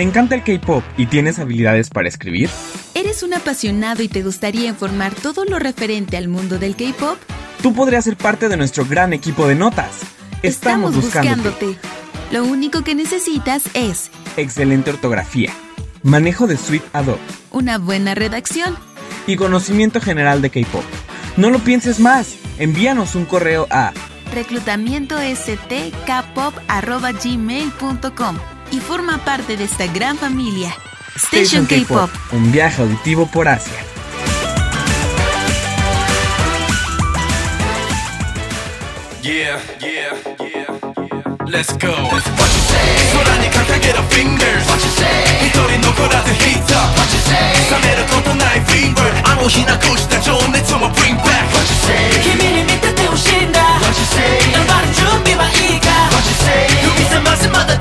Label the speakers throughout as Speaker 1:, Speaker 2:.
Speaker 1: ¿Te encanta el K-Pop y tienes habilidades para escribir?
Speaker 2: ¿Eres un apasionado y te gustaría informar todo lo referente al mundo del K-Pop?
Speaker 1: Tú podrías ser parte de nuestro gran equipo de notas.
Speaker 2: Estamos, Estamos buscándote. buscándote. Lo único que necesitas es...
Speaker 1: Excelente ortografía, manejo de Suite Adobe,
Speaker 2: una buena redacción
Speaker 1: y conocimiento general de K-Pop. No lo pienses más, envíanos un correo a
Speaker 2: reclutamientostkpop.gmail.com y forma parte de esta gran familia. Station, Station K-Pop,
Speaker 1: un viaje auditivo por Asia.
Speaker 3: Yeah, yeah, yeah. yeah. Let's go. What you say? 소란이 강하게 the fingers. What you say? 히토리 노코라드 heat up. What you say? 사내로 걷던 나의 fever. 아무히나 꽃이다 좋은 내 춤을 bring back. What you say?
Speaker 4: 기밀이 밑에 태우신다.
Speaker 3: What you say?
Speaker 4: 난 바로 준비와 이가.
Speaker 3: What you say?
Speaker 4: 여기서 말씀마다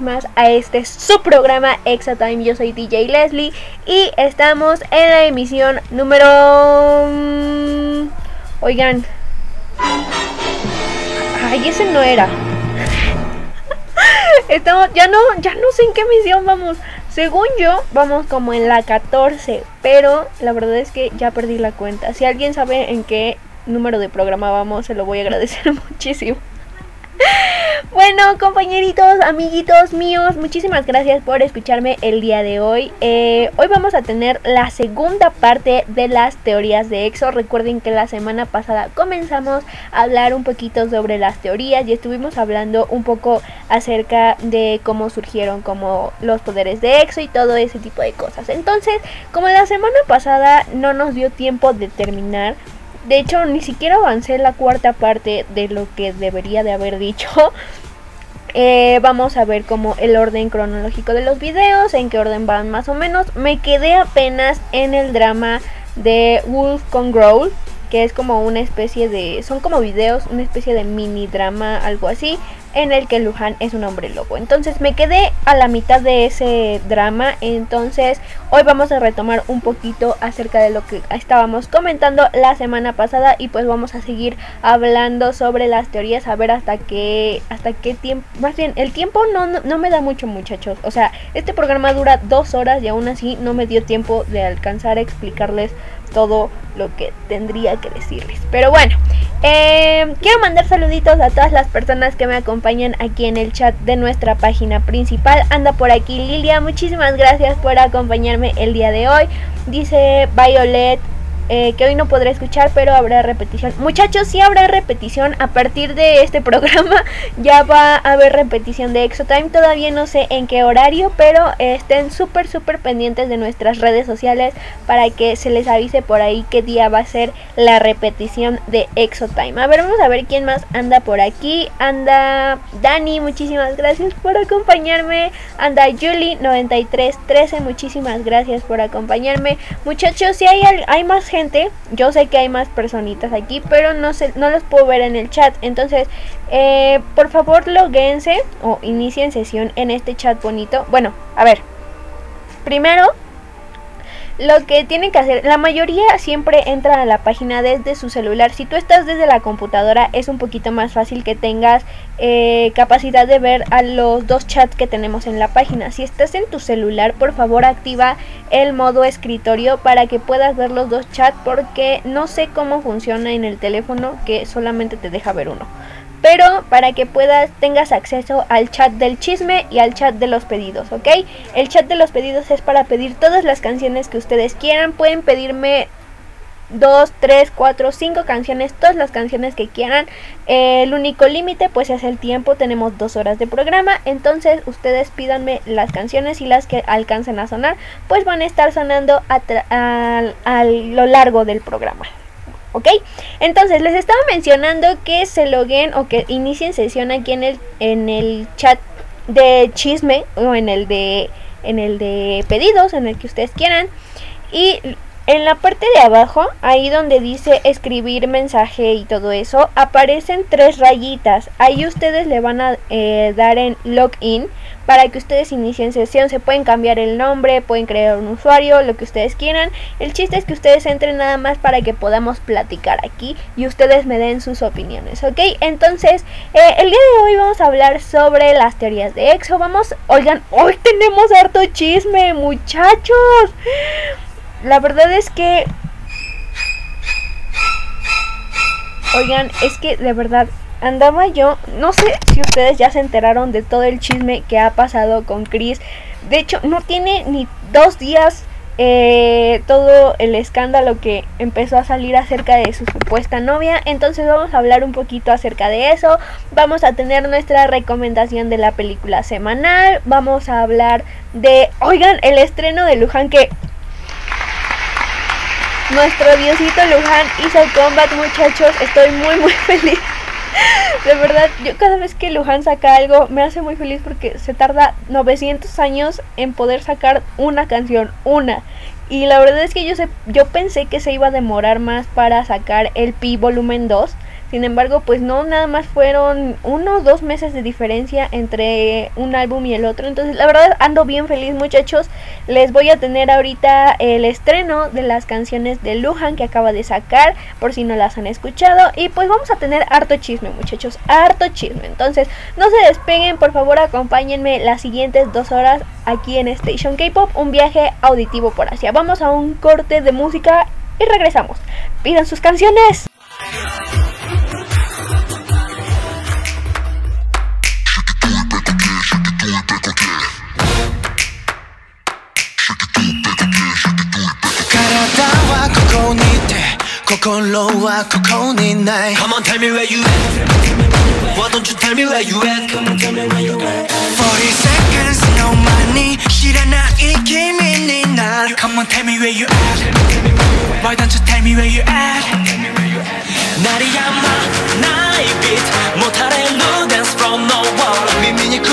Speaker 5: más a este su programa Exatime. Yo soy DJ Leslie y estamos en la emisión número... mm, Oigan. Ay, ese no era. Estamos, ya no, ya no sé en qué emisión vamos. Según yo, vamos como en la 14, pero la verdad es que ya perdí la cuenta. Si alguien sabe en qué número de programa vamos, se lo voy a agradecer muchísimo. Compañeritos, amiguitos míos, muchísimas gracias por escucharme el día de hoy. Eh, hoy vamos a tener la segunda parte de las teorías de EXO. Recuerden que la semana pasada comenzamos a hablar un poquito sobre las teorías y estuvimos hablando un poco acerca de cómo surgieron como los poderes de EXO y todo ese tipo de cosas. Entonces, como la semana pasada no nos dio tiempo de terminar, de hecho, ni siquiera avancé la cuarta parte de lo que debería de haber dicho. Eh, vamos a ver como el orden cronológico de los videos, en qué orden van más o menos. Me quedé apenas en el drama de Wolf con Growl, que es como una especie de... Son como videos, una especie de mini drama, algo así, en el que Luhan es un hombre lobo. Entonces me quedé a la mitad de ese drama, entonces hoy vamos a retomar un poquito acerca de lo que estábamos comentando la semana pasada y pues vamos a seguir hablando sobre las teorías, a ver hasta qué, hasta qué tiempo, más bien el tiempo no, no, no me da mucho muchachos, o sea, este programa dura dos horas y aún así no me dio tiempo de alcanzar a explicarles todo lo que tendría que decirles. Pero bueno, eh, quiero mandar saluditos a todas las personas que me acompañan aquí en el chat de nuestra página principal. Anda por aquí Lilia, muchísimas gracias por acompañarme el día de hoy. Dice Violet. Eh, que hoy no podré escuchar, pero habrá repetición. Muchachos, sí habrá repetición. A partir de este programa ya va a haber repetición de Exotime. Todavía no sé en qué horario, pero estén súper, súper pendientes de nuestras redes sociales para que se les avise por ahí qué día va a ser la repetición de Exotime. A ver, vamos a ver quién más anda por aquí. Anda Dani, muchísimas gracias por acompañarme. Anda Julie9313, muchísimas gracias por acompañarme. Muchachos, si hay, hay más gente, yo sé que hay más personitas aquí, pero no, sé, no los puedo ver en el chat. Entonces, eh, por favor, loguense o inicien sesión en este chat bonito. Bueno, a ver. Primero, lo que tienen que hacer, la mayoría siempre entran a la página desde su celular. Si tú estás desde la computadora, es un poquito más fácil que tengas eh, capacidad de ver a los dos chats que tenemos en la página. Si estás en tu celular, por favor activa el modo escritorio para que puedas ver los dos chats porque no sé cómo funciona en el teléfono que solamente te deja ver uno pero para que puedas tengas acceso al chat del chisme y al chat de los pedidos, ¿ok? El chat de los pedidos es para pedir todas las canciones que ustedes quieran, pueden pedirme dos, tres, cuatro, cinco canciones, todas las canciones que quieran. El único límite pues es el tiempo, tenemos dos horas de programa, entonces ustedes pídanme las canciones y las que alcancen a sonar, pues van a estar sonando a lo largo del programa. ¿Ok? Entonces les estaba mencionando que se loguen o que inicien sesión aquí en el, en el chat de chisme o en el de en el de pedidos, en el que ustedes quieran. Y en la parte de abajo, ahí donde dice escribir mensaje y todo eso, aparecen tres rayitas. Ahí ustedes le van a eh, dar en login para que ustedes inicien sesión. Se pueden cambiar el nombre, pueden crear un usuario, lo que ustedes quieran. El chiste es que ustedes entren nada más para que podamos platicar aquí y ustedes me den sus opiniones, ¿ok? Entonces, eh, el día de hoy vamos a hablar sobre las teorías de EXO. Vamos, oigan, hoy tenemos harto chisme, muchachos. La verdad es que... Oigan, es que de verdad andaba yo, no sé si ustedes ya se enteraron de todo el chisme que ha pasado con Chris. De hecho, no tiene ni dos días eh, todo el escándalo que empezó a salir acerca de su supuesta novia. Entonces vamos a hablar un poquito acerca de eso. Vamos a tener nuestra recomendación de la película semanal. Vamos a hablar de, oigan, el estreno de Luján que nuestro diosito Luján hizo combat, muchachos. Estoy muy, muy feliz. De verdad, yo cada vez que Luján saca algo me hace muy feliz porque se tarda 900 años en poder sacar una canción, una. Y la verdad es que yo, sé, yo pensé que se iba a demorar más para sacar el Pi volumen 2, Sin embargo, pues no, nada más fueron uno o dos meses de diferencia entre un álbum y el otro. Entonces, la verdad, ando bien feliz, muchachos. Les voy a tener ahorita el estreno de las canciones de Luhan que acaba de sacar, por si no las han escuchado. Y pues vamos a tener harto chisme, muchachos, harto chisme. Entonces, no se despeguen, por favor, acompáñenme las siguientes dos horas aquí en Station K-Pop, un viaje auditivo por Asia. Vamos a un corte de música y regresamos. Pidan sus canciones.
Speaker 6: 心はここにない Come on tell me where you at Why don't you tell me where you at 40 secondsの前に知らない君になる Come on tell me where you at Why don't you tell me where you at 鳴りやまないビートもたれる Dance from no wall 耳に口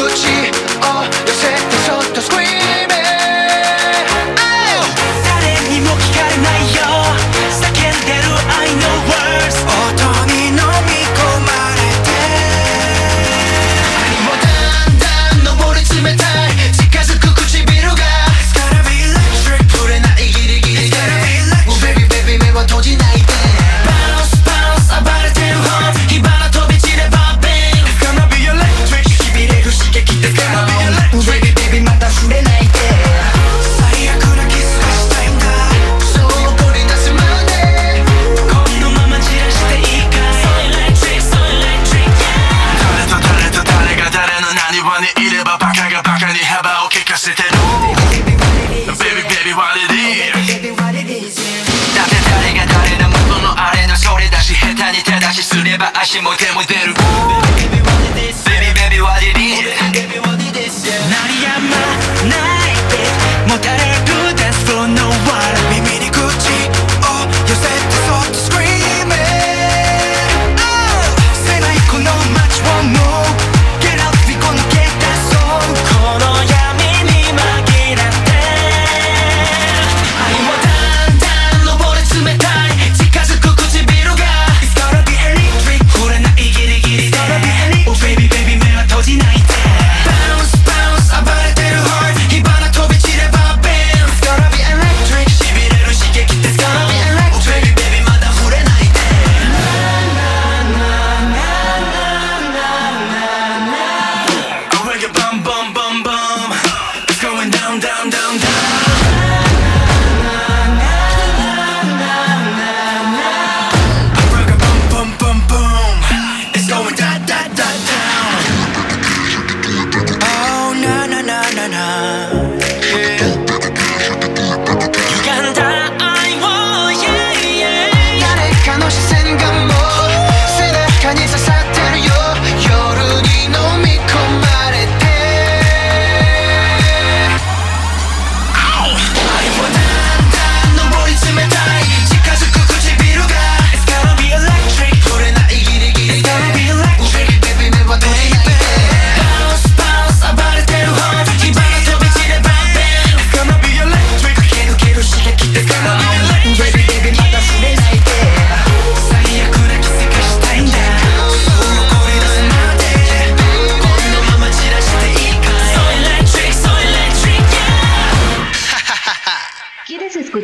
Speaker 6: れば足も手も出る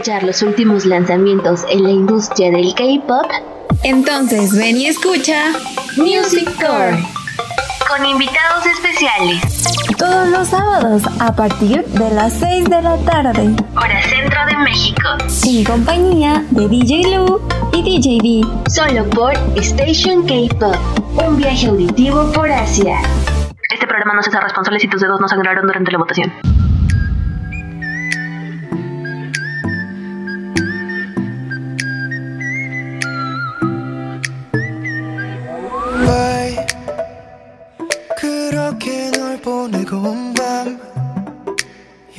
Speaker 7: ¿Quieres escuchar los últimos lanzamientos en la industria del K-pop?
Speaker 8: Entonces ven y escucha
Speaker 7: Music Core. Con invitados especiales.
Speaker 9: Todos los sábados a partir de las 6 de la tarde.
Speaker 7: Hora Centro de México.
Speaker 9: En compañía de DJ Lu y DJ B.
Speaker 7: Solo por Station K-pop. Un viaje auditivo por Asia.
Speaker 10: Este programa no se hace responsable si tus dedos no sangraron durante la votación.
Speaker 6: 온 밤.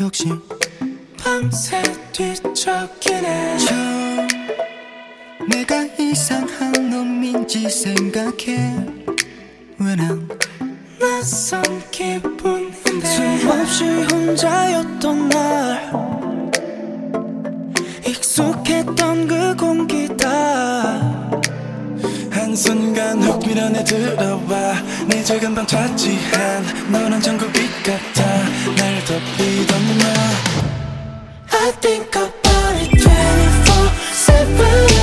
Speaker 6: 역시 밤새 뒤척이네. 좀 내가 이상한 놈인지 생각해. 왜난 낯선 기분인데. 숨없이 혼자였던 날. 익숙했던 그 공기 다
Speaker 4: 순간 훅 밀어내 들어와. 내 작은 방 차지한 너란 천국빛 같아. 날 덮이던 너.
Speaker 11: I think about it 24-7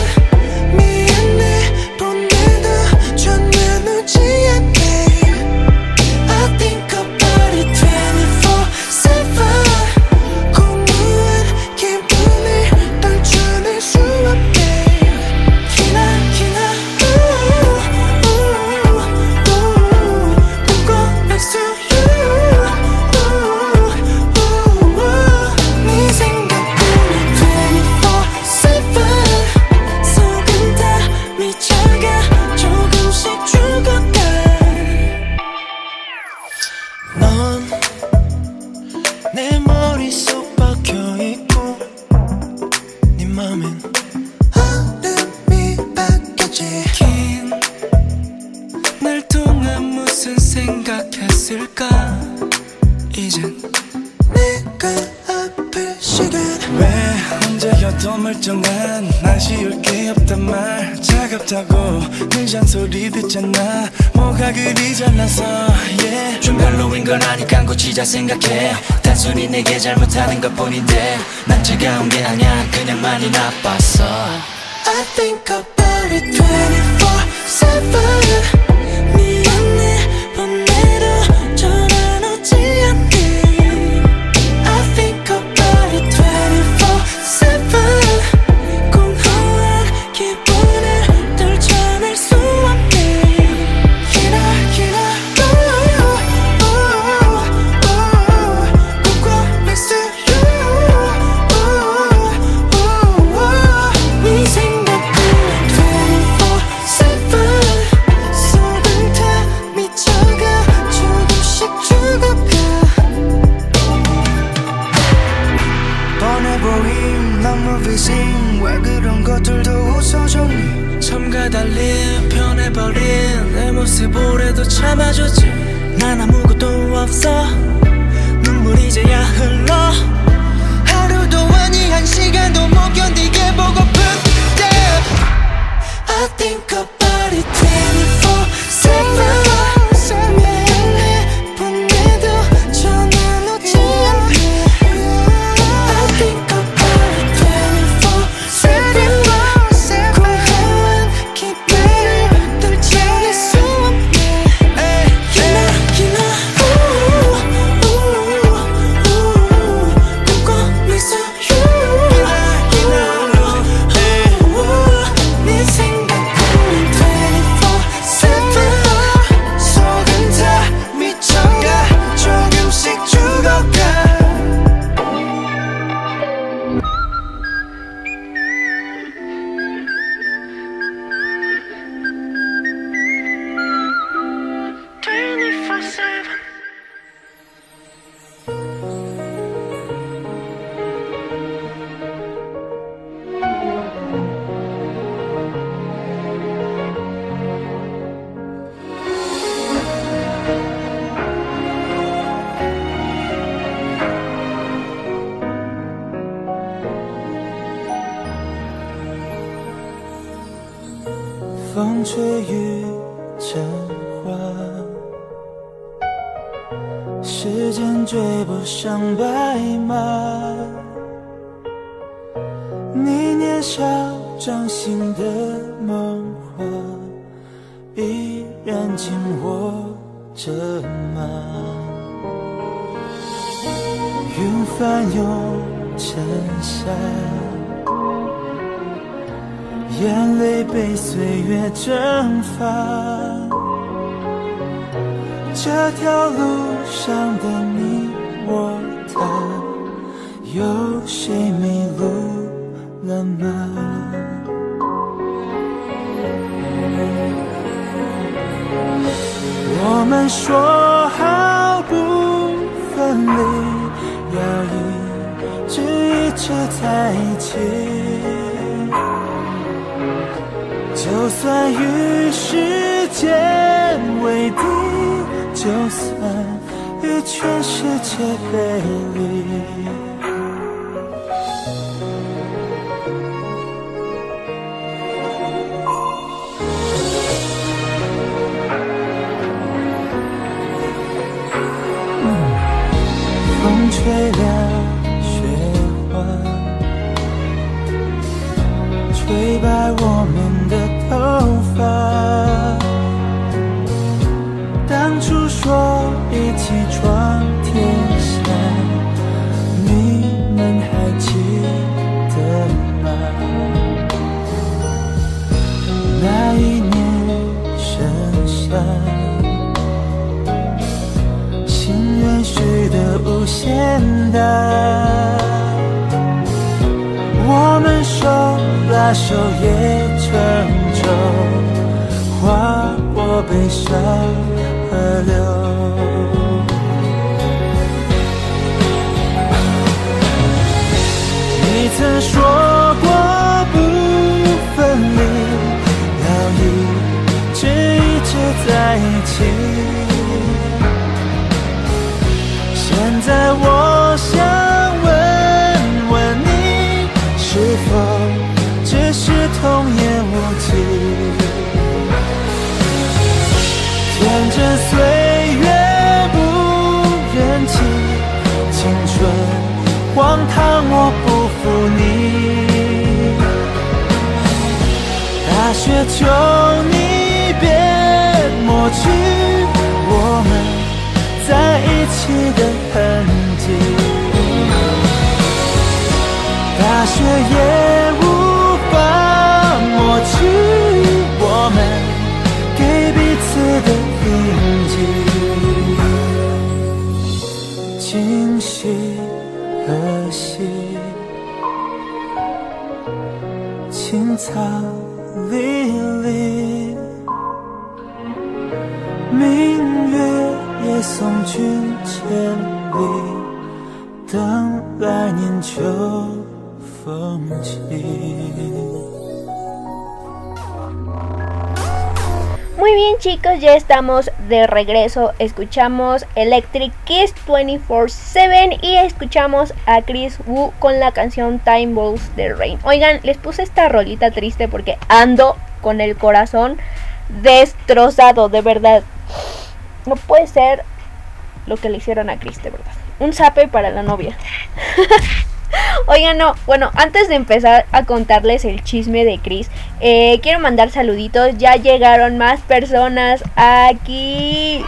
Speaker 12: 생각해. 단순히 내게 잘못하는 것뿐인데 난 차가운 게 아냐 그냥 많이 나빴어.
Speaker 5: Estamos de regreso. Escuchamos Electric Kiss 24/7 y escuchamos a Chris Wu con la canción Time Balls the Rain. Oigan, les puse esta rolita triste porque ando con el corazón destrozado, de verdad. No puede ser lo que le hicieron a Chris, de verdad. Un zape para la novia. Oigan, no, bueno, antes de empezar a contarles el chisme de Chris, eh, quiero mandar saluditos. Ya llegaron más personas aquí.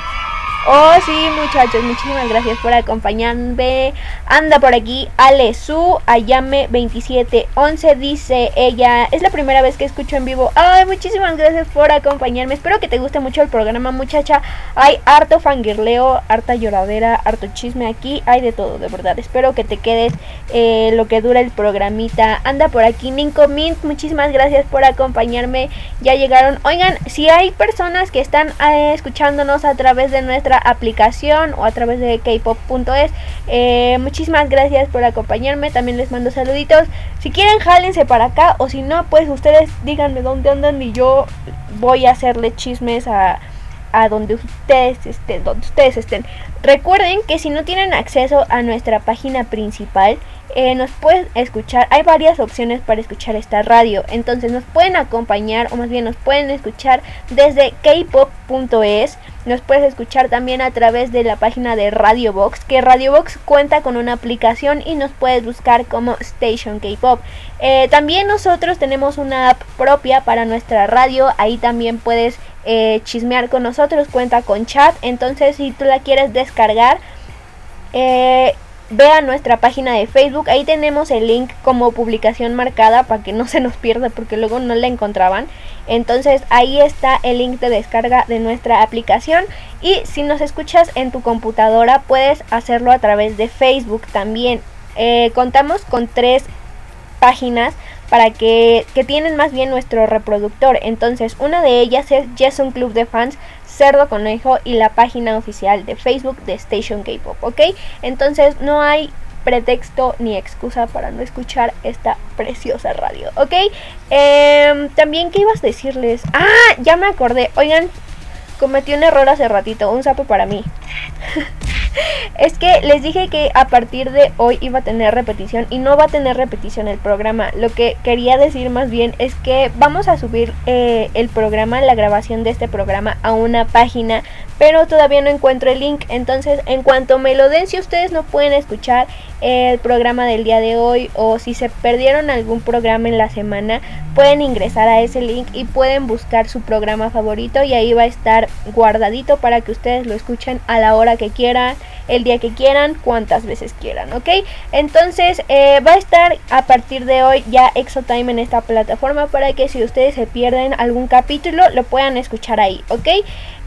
Speaker 5: Oh, sí, muchachos, muchísimas gracias por acompañarme. Anda por aquí Ale Su, Ayame 2711, dice ella. Es la primera vez que escucho en vivo. Ay, muchísimas gracias por acompañarme. Espero que te guste mucho el programa, muchacha. Hay harto fangirleo, harta lloradera, harto chisme aquí. Hay de todo, de verdad. Espero que te quedes eh, lo que dura el programita. Anda por aquí, Ninko Mint. Muchísimas gracias por acompañarme. Ya llegaron. Oigan, si hay personas que están eh, escuchándonos a través de nuestra aplicación o a través de kpop.es. Eh, muchísimas gracias por acompañarme. También les mando saluditos. Si quieren, jálense para acá. O si no, pues ustedes díganme dónde andan y yo voy a hacerle chismes a, a donde ustedes estén, donde ustedes estén. Recuerden que si no tienen acceso a nuestra página principal, eh, nos pueden escuchar. Hay varias opciones para escuchar esta radio. Entonces nos pueden acompañar, o más bien nos pueden escuchar desde kpop.es. Nos puedes escuchar también a través de la página de Radio Box, que Radio Box cuenta con una aplicación y nos puedes buscar como Station K-Pop. Eh, también nosotros tenemos una app propia para nuestra radio, ahí también puedes eh, chismear con nosotros, cuenta con chat, entonces si tú la quieres descargar, eh, ve a nuestra página de Facebook, ahí tenemos el link como publicación marcada para que no se nos pierda porque luego no la encontraban. Entonces ahí está el link de descarga de nuestra aplicación y si nos escuchas en tu computadora puedes hacerlo a través de Facebook también. Eh, contamos con tres páginas para que, que tienen más bien nuestro reproductor. Entonces una de ellas es un Club de Fans Cerdo Conejo y la página oficial de Facebook de Station K-Pop, ¿ok? Entonces no hay pretexto ni excusa para no escuchar esta preciosa radio, ¿ok? Em, también, ¿qué ibas a decirles? Ah, ya me acordé. Oigan, cometí un error hace ratito, un sapo para mí. es que les dije que a partir de hoy iba a tener repetición y no va a tener repetición el programa. Lo que quería decir más bien es que vamos a subir eh, el programa, la grabación de este programa a una página, pero todavía no encuentro el link. Entonces, en cuanto me lo den, si ustedes no pueden escuchar el programa del día de hoy o si se perdieron algún programa en la semana, pueden ingresar a ese link y pueden buscar su programa favorito y ahí va a estar guardadito para que ustedes lo escuchen a la hora que quieran, el día que quieran, cuantas veces quieran, ¿ok? Entonces eh, va a estar a partir de hoy ya Exotime en esta plataforma para que si ustedes se pierden algún capítulo lo puedan escuchar ahí, ¿ok?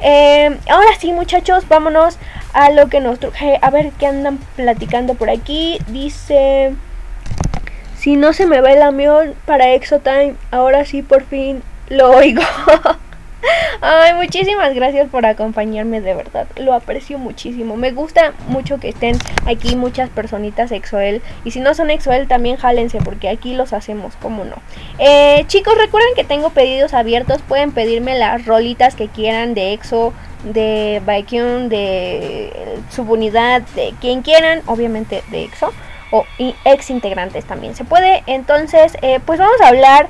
Speaker 5: Eh, ahora sí muchachos, vámonos a lo que nos truje. A ver qué andan platicando por aquí. Dice... Si no se me va el avión para Exotime, ahora sí por fin lo oigo. Ay, muchísimas gracias por acompañarme, de verdad. Lo aprecio muchísimo. Me gusta mucho que estén aquí muchas personitas Exoel. Y si no son Exoel, también jálense, porque aquí los hacemos, como no. Eh, chicos, recuerden que tengo pedidos abiertos. Pueden pedirme las rolitas que quieran de Exo, de Baekhyun, de Subunidad, de quien quieran, obviamente de Exo. O ex integrantes también se puede. Entonces, eh, pues vamos a hablar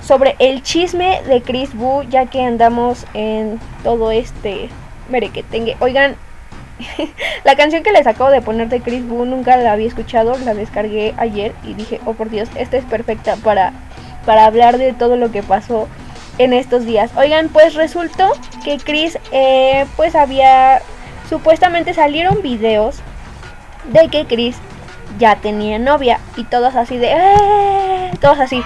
Speaker 5: sobre el chisme de Chris Wu, ya que andamos en todo este merequetengue. Oigan, la canción que les acabo de poner de Chris Wu nunca la había escuchado, la descargué ayer y dije, oh por Dios, esta es perfecta para, para hablar de todo lo que pasó en estos días. Oigan, pues resultó que Chris, eh, pues había, supuestamente salieron videos de que Chris ya tenía novia y todos así de, ¡Eh! todos así.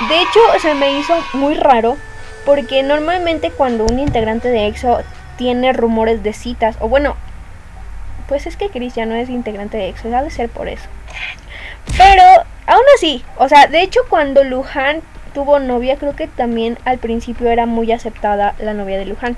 Speaker 5: De hecho, se me hizo muy raro porque normalmente cuando un integrante de EXO tiene rumores de citas, o bueno, pues es que Chris ya no es integrante de EXO, de ser por eso. Pero aún así, o sea, de hecho cuando Luhan tuvo novia, creo que también al principio era muy aceptada la novia de Luhan.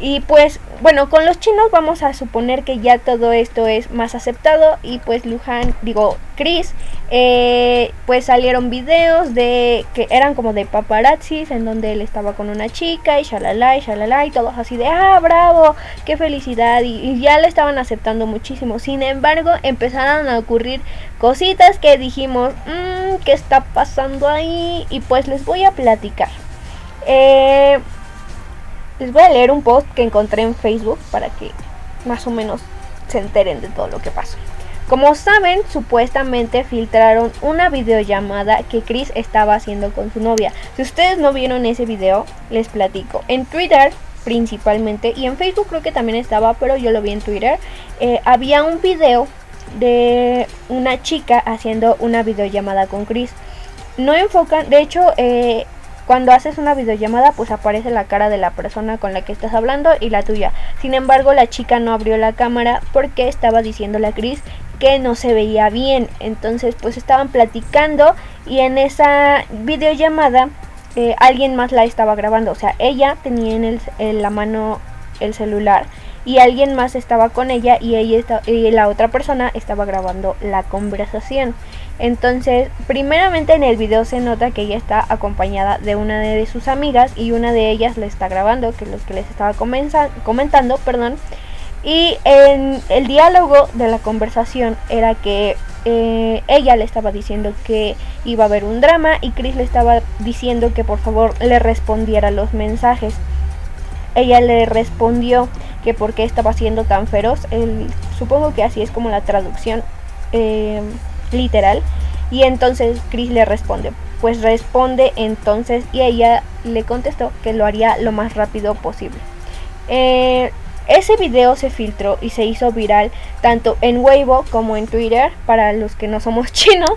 Speaker 5: Y pues, bueno, con los chinos vamos a suponer que ya todo esto es más aceptado. Y pues Luhan, digo, Chris, eh, pues salieron videos de que eran como de paparazzis en donde él estaba con una chica y shalala y shalala y todos así de, ah, bravo, qué felicidad. Y, y ya le estaban aceptando muchísimo. Sin embargo, empezaron a ocurrir cositas que dijimos, mmm, ¿qué está pasando ahí? Y pues les voy a platicar. Eh les voy a leer un post que encontré en Facebook para que más o menos se enteren de todo lo que pasó. Como saben, supuestamente filtraron una videollamada que Chris estaba haciendo con su novia. Si ustedes no vieron ese video, les platico. En Twitter principalmente y en Facebook creo que también estaba, pero yo lo vi en Twitter. Eh, había un video de una chica haciendo una videollamada con Chris. No enfocan, de hecho, eh, cuando haces una videollamada, pues aparece la cara de la persona con la que estás hablando y la tuya. Sin embargo, la chica no abrió la cámara porque estaba diciéndole a Chris que no se veía bien. Entonces, pues estaban platicando y en esa videollamada eh, alguien más la estaba grabando. O sea, ella tenía en, el, en la mano el celular y alguien más estaba con ella y ella y la otra persona estaba grabando la conversación. Entonces, primeramente en el video se nota que ella está acompañada de una de sus amigas y una de ellas le está grabando, que es lo que les estaba comentando, perdón. Y en el diálogo de la conversación era que eh, ella le estaba diciendo que iba a haber un drama y Chris le estaba diciendo que por favor le respondiera los mensajes. Ella le respondió que por qué estaba siendo tan feroz. supongo que así es como la traducción. Eh, literal. Y entonces Chris le responde, pues responde entonces y ella le contestó que lo haría lo más rápido posible. Eh, ese video se filtró y se hizo viral tanto en Weibo como en Twitter para los que no somos chinos.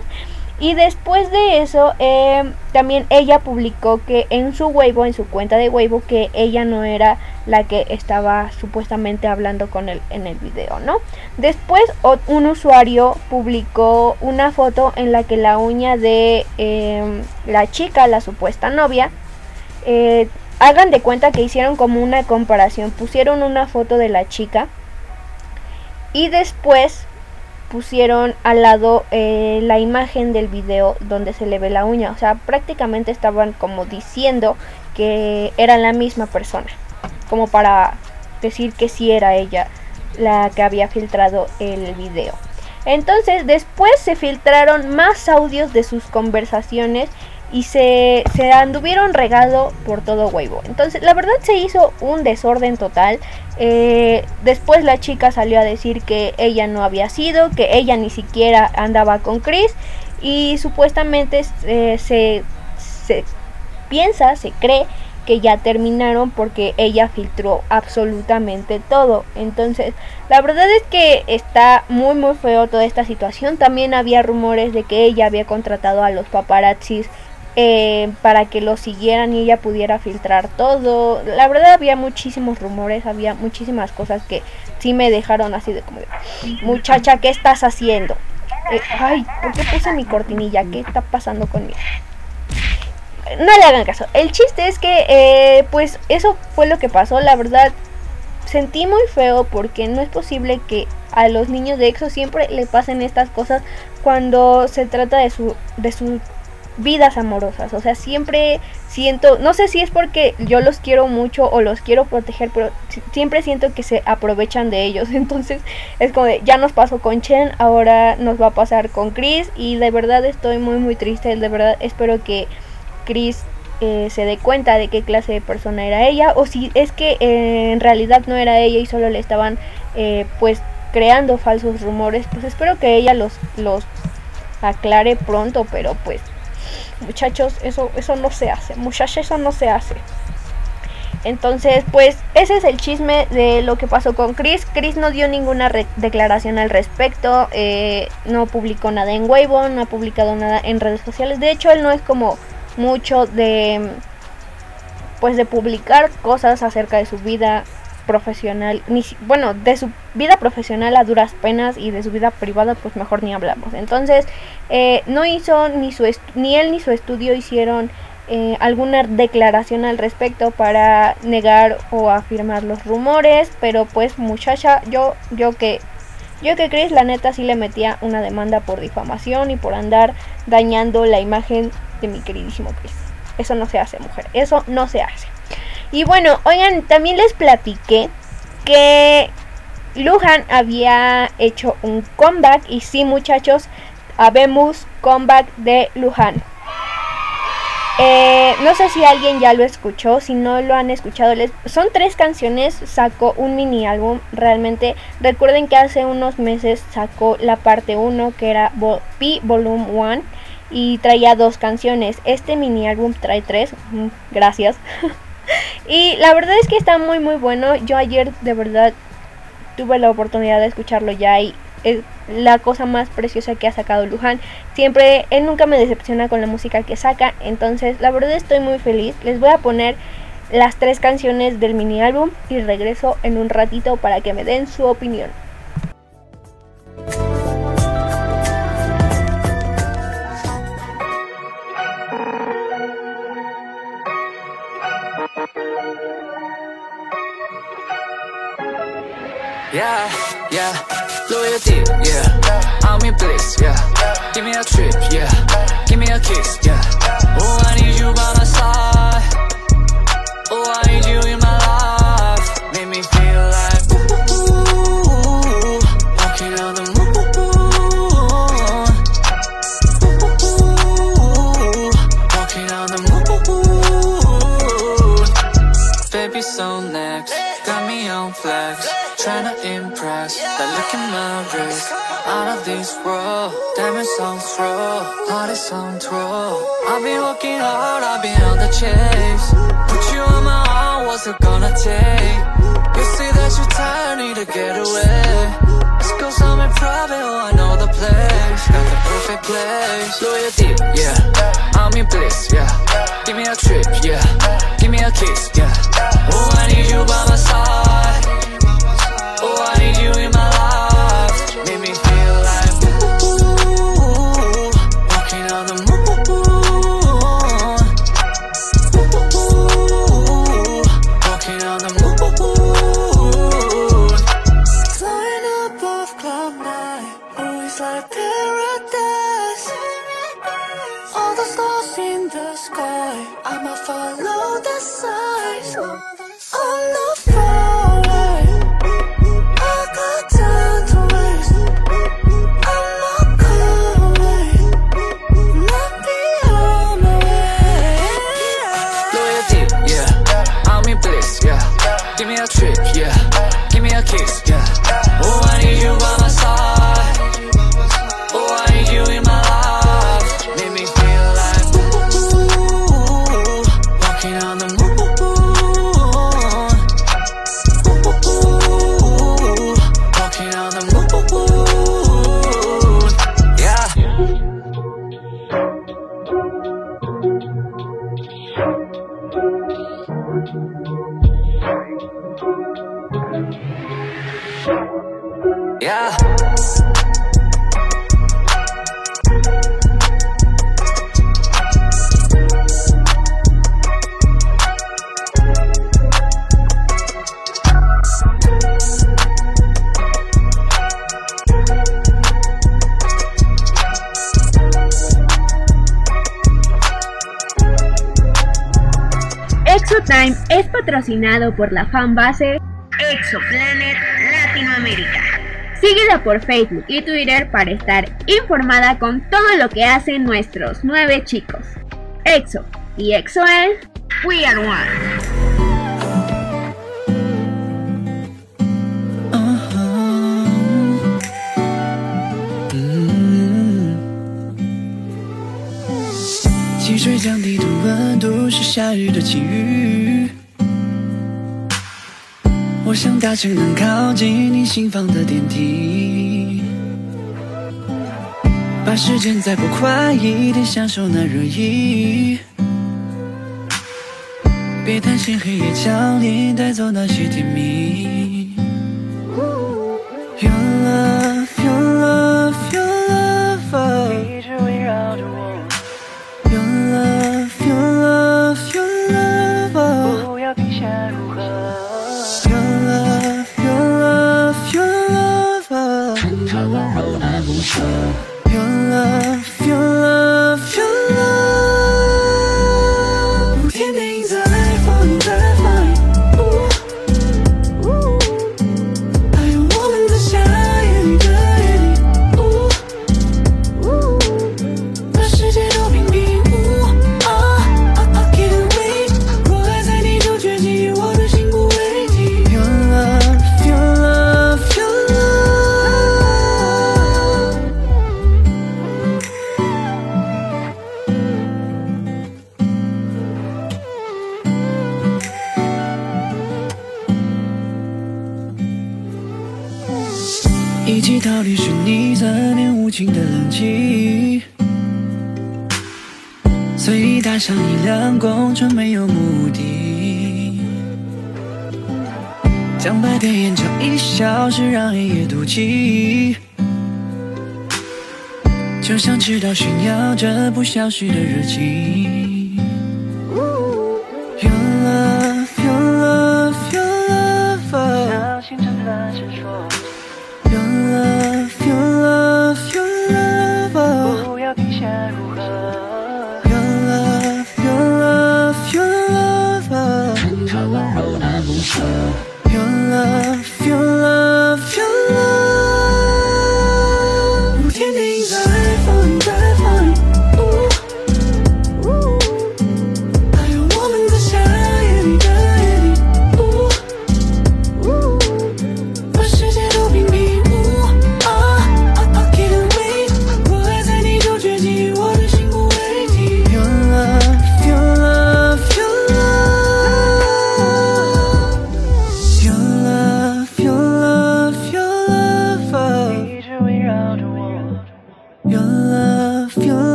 Speaker 5: Y después de eso, eh, también ella publicó que en su Weibo, en su cuenta de Weibo, que ella no era la que estaba supuestamente hablando con él en el video, ¿no? Después un usuario publicó una foto en la que la uña de em, la chica, la supuesta novia, eh, hagan de cuenta que hicieron como una comparación, pusieron una foto de la chica y después pusieron al lado eh, la imagen del video donde se le ve la uña. O sea, prácticamente estaban como diciendo que era la misma persona. Como para decir que sí era ella la que había filtrado el video. Entonces después se filtraron más audios de sus conversaciones y se, se anduvieron regado por todo Weibo. Entonces, la verdad se hizo un desorden total. Eh, después la chica salió a decir que ella no había sido, que ella ni siquiera andaba con Chris y supuestamente eh, se, se piensa, se cree que ya terminaron porque ella filtró absolutamente todo. Entonces, la verdad es que está muy muy feo toda esta situación. También había rumores de que ella había contratado a los paparazzis eh, para que lo siguieran y ella pudiera filtrar todo. La verdad había muchísimos rumores, había muchísimas cosas que sí me dejaron así de como, muchacha, ¿qué estás haciendo? Eh, ay, ¿por qué puse mi cortinilla? ¿Qué está pasando conmigo? No le hagan caso. El chiste es que, eh, pues, eso fue lo que pasó. La verdad, sentí muy feo porque no es posible que a los niños de EXO siempre le pasen estas cosas cuando se trata de su, de sus vidas amorosas. O sea, siempre siento, no sé si es porque yo los quiero mucho o los quiero proteger, pero si- siempre siento que se aprovechan de ellos. Entonces es como de, ya nos pasó con Chen, ahora nos va a pasar con Chris y de verdad estoy muy muy triste. De verdad espero que Chris eh, se dé cuenta de qué clase de persona era ella o si es que eh, en realidad no era ella y solo le estaban eh, pues creando falsos rumores. Pues espero que ella los, los aclare pronto, pero pues muchachos, eso, eso no se hace, muchachos, eso no se hace. Entonces, pues ese es el chisme de lo que pasó con Chris. Chris no dio ninguna declaración al respecto, eh, no publicó nada en Weibo, no ha publicado nada en redes sociales. De hecho, él no es como mucho de, pues, de publicar cosas acerca de su vida profesional, ni, bueno, de su vida profesional a duras penas y de su vida privada, pues mejor ni hablamos. Entonces, eh, no hizo ni su ni él ni su estudio hicieron eh, alguna declaración al respecto para negar o afirmar los rumores, pero pues muchacha, yo yo que yo que Chris la neta sí le metía una demanda por difamación y por andar dañando la imagen de mi queridísimo Chris. Eso no se hace, mujer. Eso no se hace. Y bueno, oigan, también les platiqué que Luhan había hecho un comeback y sí, muchachos, habemos comeback de Luhan. Eh, no sé si alguien ya lo escuchó, si no lo han escuchado, les... son tres canciones, sacó un mini álbum, realmente recuerden que hace unos meses sacó la parte 1 que era P Volume 1 y traía dos canciones, este mini álbum trae tres, mm, gracias. y la verdad es que está muy muy bueno, yo ayer de verdad tuve la oportunidad de escucharlo ya y es la cosa más preciosa que ha sacado Luján. Siempre, él nunca me decepciona con la música que saca, entonces la verdad estoy muy feliz. Les voy a poner las tres canciones del mini álbum y regreso en un ratito para que me den su opinión.
Speaker 11: Yeah, yeah, loyalty, yeah. I'm in bliss, yeah. Give me a trip, yeah. Give me a kiss, yeah. Oh, I need you by my side. Oh, I need you You see that you're tired, need to get away. Let's go somewhere private, oh I know the place. Got the perfect place. Loyalty, yeah. I'm in bliss, yeah. Give me a trip, yeah. Give me a kiss, yeah. Oh, I need you by my side.
Speaker 5: por la fanbase Exoplanet Latinoamérica. Síguela por Facebook y Twitter para estar informada con todo lo que hacen nuestros nueve chicos. EXO y EXO es We Are One.
Speaker 11: 水将地图温度是夏日的奇遇。搭乘能靠近你心房的电梯，把时间再过快一点，享受那热意。别担心黑夜降临，带走那些甜蜜。像一辆公车没有目的将白天延长一小时让黑夜妒忌就像赤道炫耀着不消逝的热情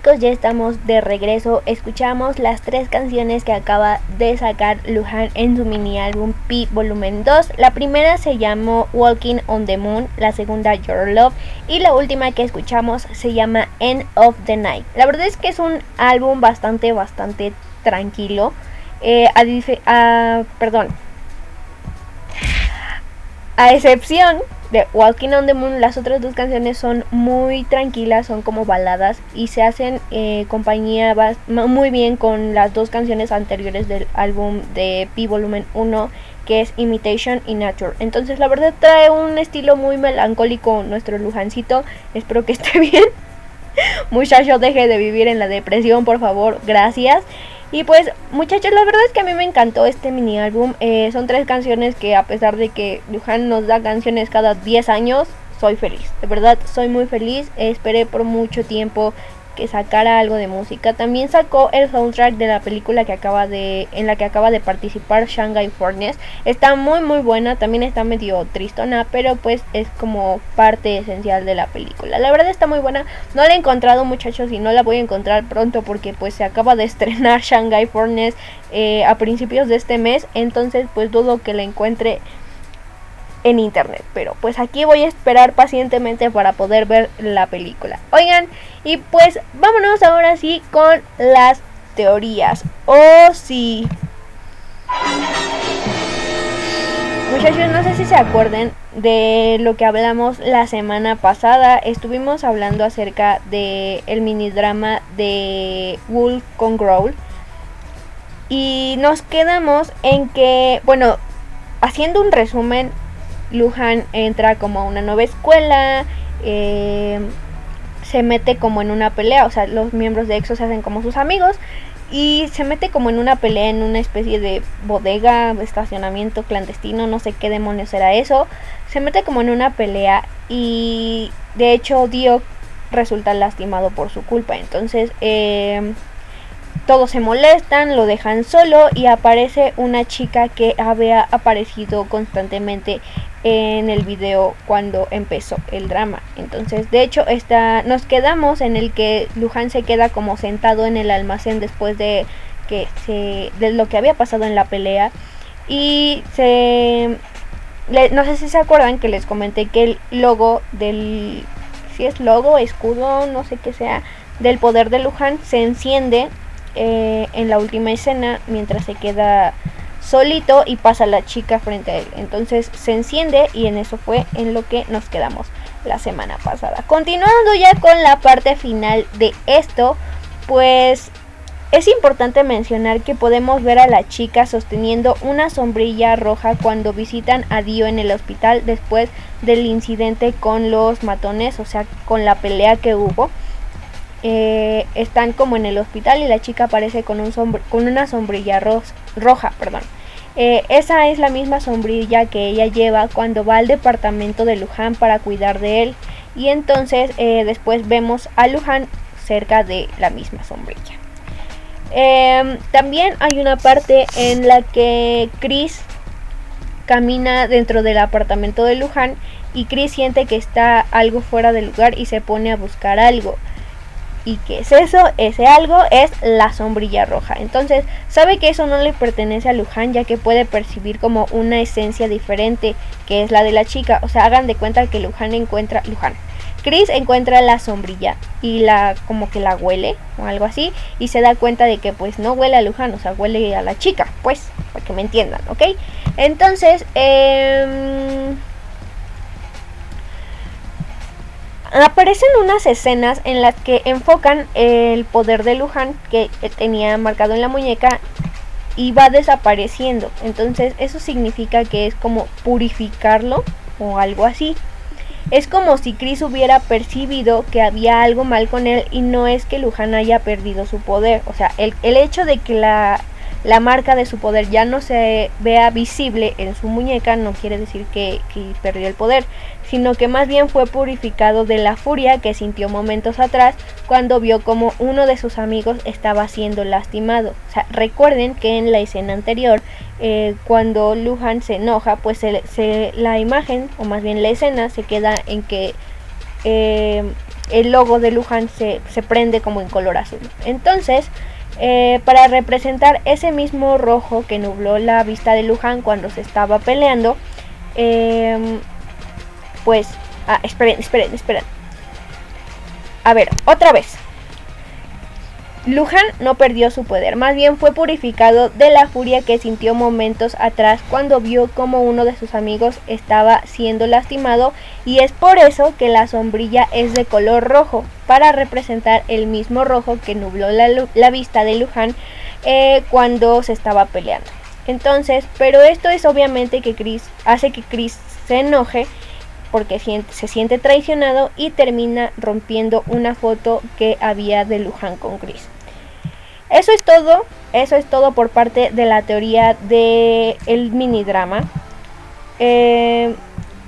Speaker 5: chicos, ya estamos de regreso. Escuchamos las tres canciones que acaba de sacar Luhan en su mini álbum P Volumen 2. La primera se llamó Walking on the Moon, la segunda Your Love y la última que escuchamos se llama End of the Night. La verdad es que es un álbum bastante, bastante tranquilo. Eh, a- perdón. A excepción de Walking on the Moon, las otras dos canciones son muy tranquilas, son como baladas y se hacen eh, compañía muy bien con las dos canciones anteriores del álbum de P Volumen 1 que es Imitation y Nature. Entonces la verdad trae un estilo muy melancólico nuestro Lujancito. Espero que esté bien. Muchacho, deje de vivir en la depresión, por favor. Gracias. Y pues, muchachos, la verdad es que a mí me encantó este mini álbum. Eh, son tres canciones que, a pesar de que Lujan nos da canciones cada 10 años, soy feliz. De verdad, soy muy feliz. esperé por mucho tiempo que sacara algo de música. También sacó el soundtrack de la película que acaba de en la que acaba de participar Shanghai Furnace. Está muy muy buena, también está medio tristona, pero pues es como parte esencial de la película. La verdad está muy buena. No la he encontrado, muchachos, y no la voy a encontrar pronto porque pues se acaba de estrenar Shanghai Furnace eh, a principios de este mes, entonces pues dudo que la encuentre en internet. Pero pues aquí voy a esperar pacientemente para poder ver la película. Oigan, y pues vámonos ahora sí con las teorías. Oh, sí. Muchachos, no sé si se acuerden de lo que hablamos la semana pasada. Estuvimos hablando acerca de el mini drama de Wolf con Growl. Y nos quedamos en que, bueno, haciendo un resumen, Luhan entra como a una nueva escuela, eh, se mete como en una pelea, o sea, los miembros de EXO se hacen como sus amigos y se mete como en una pelea en una especie de bodega, estacionamiento clandestino, no sé qué demonios era eso. Se mete como en una pelea y de hecho Dio resulta lastimado por su culpa. Entonces, eh, todos se molestan, lo dejan solo y aparece una chica que había aparecido constantemente en el video cuando empezó el drama. Entonces, de hecho, esta, nos quedamos en el que Luhan se queda como sentado en el almacén después de que se de lo que había pasado en la pelea y se no sé si se acuerdan que les comenté que el logo del si es logo, escudo, no sé qué sea, del poder de Luhan se enciende eh, en la última escena mientras se queda solito y pasa la chica frente a él. Entonces se enciende y en eso fue en lo que nos quedamos la semana pasada. Continuando ya con la parte final de esto, pues es importante mencionar que podemos ver a la chica sosteniendo una sombrilla roja cuando visitan a Dio en el hospital después del incidente con los matones, o sea, con la pelea que hubo. Eh, están como en el hospital y la chica aparece con, un con una sombrilla ro- roja. Perdón. Eh, esa es la misma sombrilla que ella lleva cuando va al departamento de Luján para cuidar de él. Y entonces eh, después vemos a Luján cerca de la misma sombrilla. Em, también hay una parte en la que Chris camina dentro del apartamento de Luján y Chris siente que está algo fuera del lugar y se pone a buscar algo. ¿Y qué es eso? Ese algo es la sombrilla roja. Entonces sabe que eso no le pertenece a Luján ya que puede percibir como una esencia diferente que es la de la chica. O sea, hagan de cuenta que Luján encuentra... Luján. Chris encuentra la sombrilla y la como que la huele o algo así y se da cuenta de que pues no huele a Luján, o sea, huele a la chica, pues, para que me entiendan, ¿ok? Entonces, em, aparecen unas escenas en las que enfocan el poder de Luján que tenía marcado en la muñeca y va desapareciendo. Entonces eso significa que es como purificarlo o algo así. Es como si Chris hubiera percibido que había algo mal con él y no es que Luján haya perdido su poder. O sea, el, el hecho de que la, la marca de su poder ya no se vea visible en su muñeca no quiere decir que, que perdió el poder, sino que más bien fue purificado de la furia que sintió momentos atrás cuando vio como uno de sus amigos estaba siendo lastimado. O sea, recuerden que en la escena anterior, eh, cuando Luhan se enoja, pues se, se- la imagen, o más bien la escena, se queda en que eh, el logo de Luhan se, se prende como en color azul. Entonces, eh, para representar ese mismo rojo que nubló la vista de Luhan cuando se estaba peleando, em, pues, ah, esperen, esperen, esperen. A ver, otra vez. Luhan no perdió su poder, más bien fue purificado de la furia que sintió momentos atrás cuando vio como uno de sus amigos estaba siendo lastimado y es por eso que la sombrilla es de color rojo, para representar el mismo rojo que nubló la, la vista de Luhan eh, cuando se estaba peleando. Entonces, pero esto es obviamente que Chris hace que Chris se enoje porque se siente traicionado y termina rompiendo una foto que había de Luján con Chris. Eso es todo, eso es todo por parte de la teoría del el mini drama. Eh,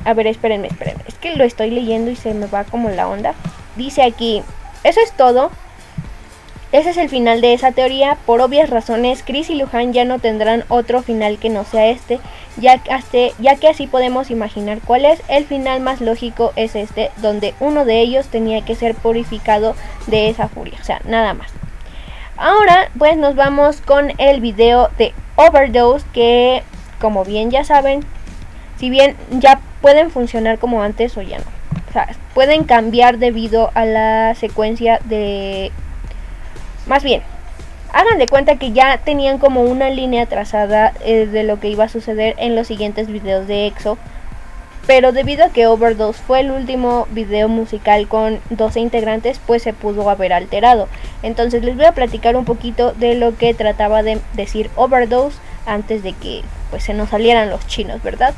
Speaker 5: a ver, espérenme, espérenme. Es que lo estoy leyendo y se me va como la onda. Dice aquí, eso es todo. Ese es el final de esa teoría. Por obvias razones, Chris y Luhan ya no tendrán otro final que no sea este, ya que, ya que así podemos imaginar cuál es. El final más lógico es este, donde uno de ellos tenía que ser purificado de esa furia. O sea, nada más. Ahora, pues nos vamos con el video de Overdose, que como bien ya saben, si bien ya pueden funcionar como antes o ya no. O sea, pueden cambiar debido a la secuencia de más bien, hagan de cuenta que ya tenían como una línea trazada eh, de lo que iba a suceder en los siguientes videos de EXO. Pero debido a que Overdose fue el último video musical con 12 integrantes, pues se pudo haber alterado. Entonces les voy a platicar un poquito de lo que trataba de decir Overdose antes de que pues se nos salieran los chinos, ¿verdad?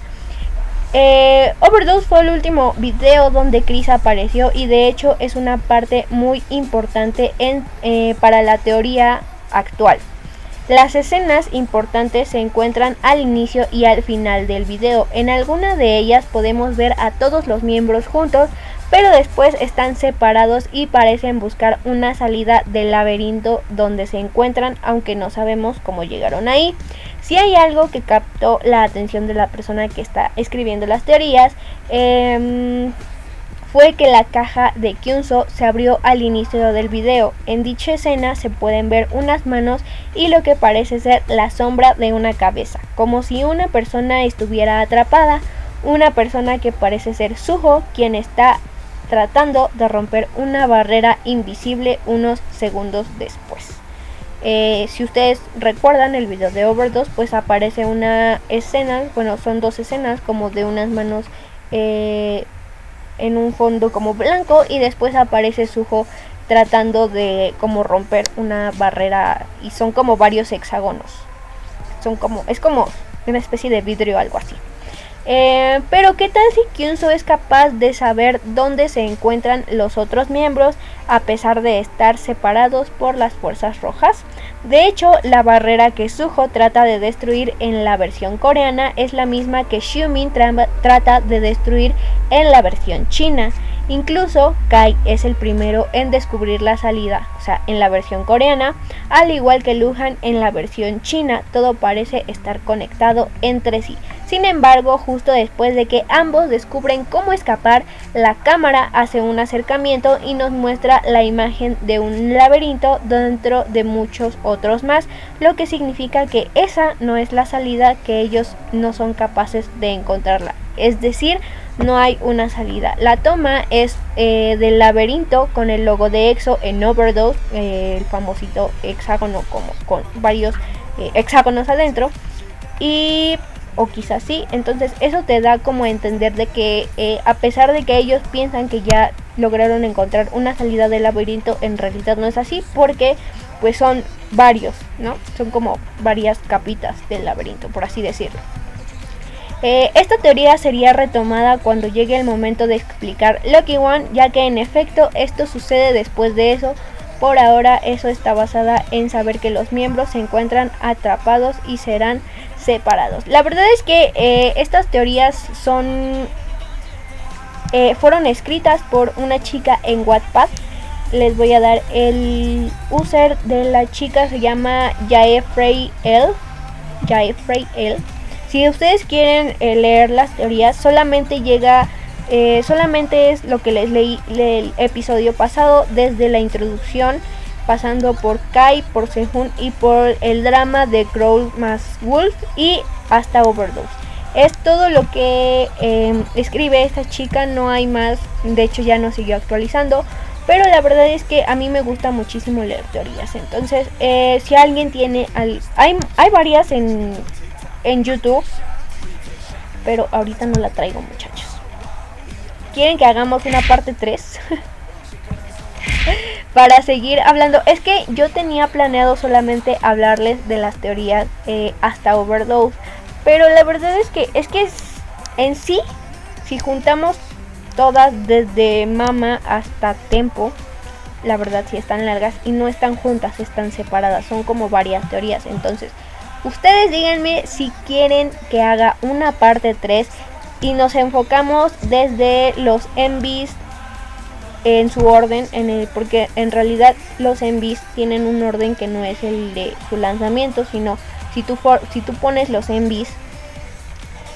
Speaker 5: Eh, Overdose fue el último video donde Chris apareció y de hecho es una parte muy importante en, eh, para la teoría actual. Las escenas importantes se encuentran al inicio y al final del video. En alguna de ellas podemos ver a todos los miembros juntos, pero después están separados y parecen buscar una salida del laberinto donde se encuentran, aunque no sabemos cómo llegaron ahí. Si hay algo que captó la atención de la persona que está escribiendo las teorías, em, fue que la caja de Kyunso se abrió al inicio del video. En dicha escena se pueden ver unas manos y lo que parece ser la sombra de una cabeza, como si una persona estuviera atrapada, una persona que parece ser Suho, quien está tratando de romper una barrera invisible unos segundos después. Eh, si ustedes recuerdan el video de Overdose, pues aparece una escena, bueno, son dos escenas como de unas manos eh, en un fondo como blanco y después aparece Suho tratando de como romper una barrera y son como varios hexágonos. Son como, es como una especie de vidrio algo así. Eh, pero qué tal si Kyunso es capaz de saber dónde se encuentran los otros miembros a pesar de estar separados por las fuerzas rojas? De hecho, la barrera que Suho trata de destruir en la versión coreana es la misma que Xiumin trata de destruir en la versión china. Incluso Kai es el primero en descubrir la salida, o sea, en la versión coreana, al igual que Luhan en la versión china, todo parece estar conectado entre sí. Sin embargo, justo después de que ambos descubren cómo escapar, la cámara hace un acercamiento y nos muestra la imagen de un laberinto dentro de muchos otros más, lo que significa que esa no es la salida que ellos no son capaces de encontrarla. Es decir, no hay una salida. La toma es eh, del laberinto con el logo de EXO en Overdose, eh, el famosito hexágono como con varios eh, hexágonos adentro. Y o quizás sí. Entonces eso te da como entender de que a pesar de que ellos piensan que ya lograron encontrar una salida del laberinto, en realidad no es así porque pues son varios, ¿no? Son como varias capitas del laberinto, por así decirlo. Eh, esta teoría sería retomada cuando llegue el momento de explicar Lucky One, ya que en efecto esto sucede después de eso. Por ahora eso está basada en saber que los miembros se encuentran atrapados y serán separados. La verdad es que eh, estas teorías son eh, fueron escritas por una chica en Wattpad. Les voy a dar el user de la chica se llama Jaefrey L. Jaefrey L. Si ustedes quieren eh, leer las teorías, solamente llega solamente es lo que les leí el episodio pasado, desde la introducción, pasando por Kai, por Sehun y por el drama de Crow más Wolf y hasta Overdose. Es todo lo que eh, escribe esta chica, no hay más, de hecho ya no siguió actualizando. Pero la verdad es que a mí me gusta muchísimo leer teorías. Entonces, eh, si alguien tiene... Al, hay, hay varias en, en YouTube. Pero ahorita no la traigo muchachos. ¿Quieren que hagamos una parte 3? Para seguir hablando. Es que yo tenía planeado solamente hablarles de las teorías eh, hasta Overdose. Pero la verdad es que es que en sí, si juntamos todas desde Mama hasta Tempo, la verdad sí están largas y no están juntas, están separadas, son como varias teorías. Entonces, ustedes díganme si quieren que haga una parte 3 y nos enfocamos desde los envies en su orden, en el, porque en realidad los envies tienen un orden que no es el de su lanzamiento, sino si tú, si tú pones los envies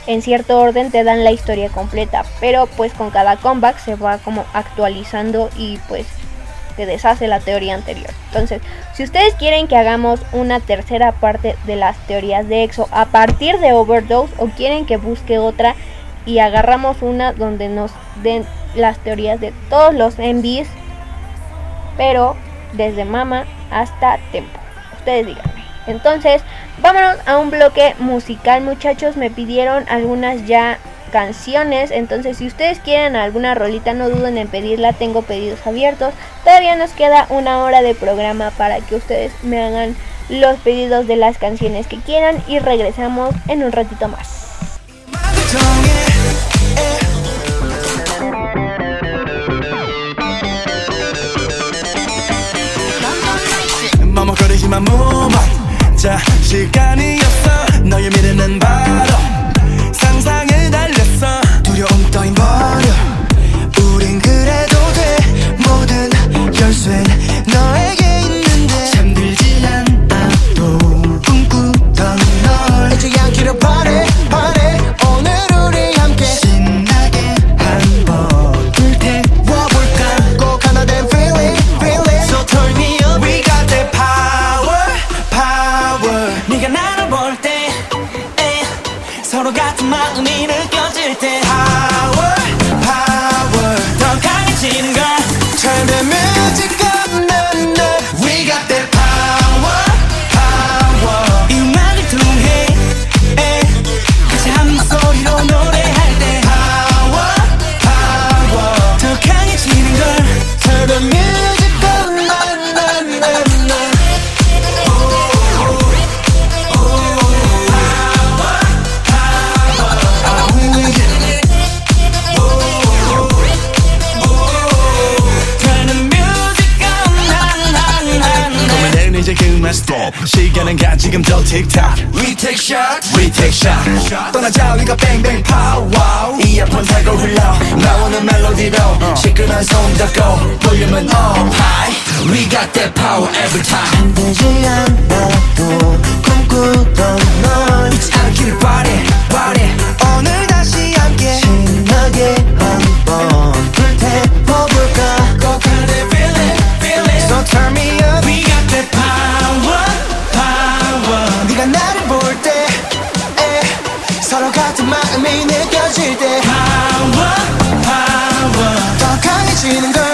Speaker 5: en cierto orden te dan la historia completa, pero pues con cada comeback se va como actualizando y pues te deshace la teoría anterior. Entonces, si ustedes quieren que hagamos una tercera parte de las teorías de EXO a partir de Overdose o quieren que busque otra y agarramos una donde nos den las teorías de todos los envies, pero desde Mama hasta Tempo. Ustedes díganme. Entonces, vámonos a un bloque musical, muchachos. Me pidieron algunas ya canciones. Entonces, si ustedes quieren alguna rolita, no duden en pedirla. Tengo pedidos abiertos. Todavía nos queda una hora de programa para que ustedes me hagan los pedidos de las canciones que quieran. Y regresamos en un ratito más.
Speaker 6: 자 시간이었어. 너의 미래는 바로 상상을 달렸어. 두려움 따윈 stop 시간은 가 지금 더 틱탁 We take shot We take shot 떠나자 우리가 bang power 이어폰 살고 흘러. 나오는 멜로디로 시끄러운 손 잡고 볼륨은 up high. We got that power every time.
Speaker 13: 되지 않아도 꿈꾸던 널
Speaker 6: 잊지 않기를 바래 바래 오늘 다시 함께
Speaker 13: 신나게 한번
Speaker 6: 느껴질 때.
Speaker 13: Power power.
Speaker 6: 더 강해지는 걸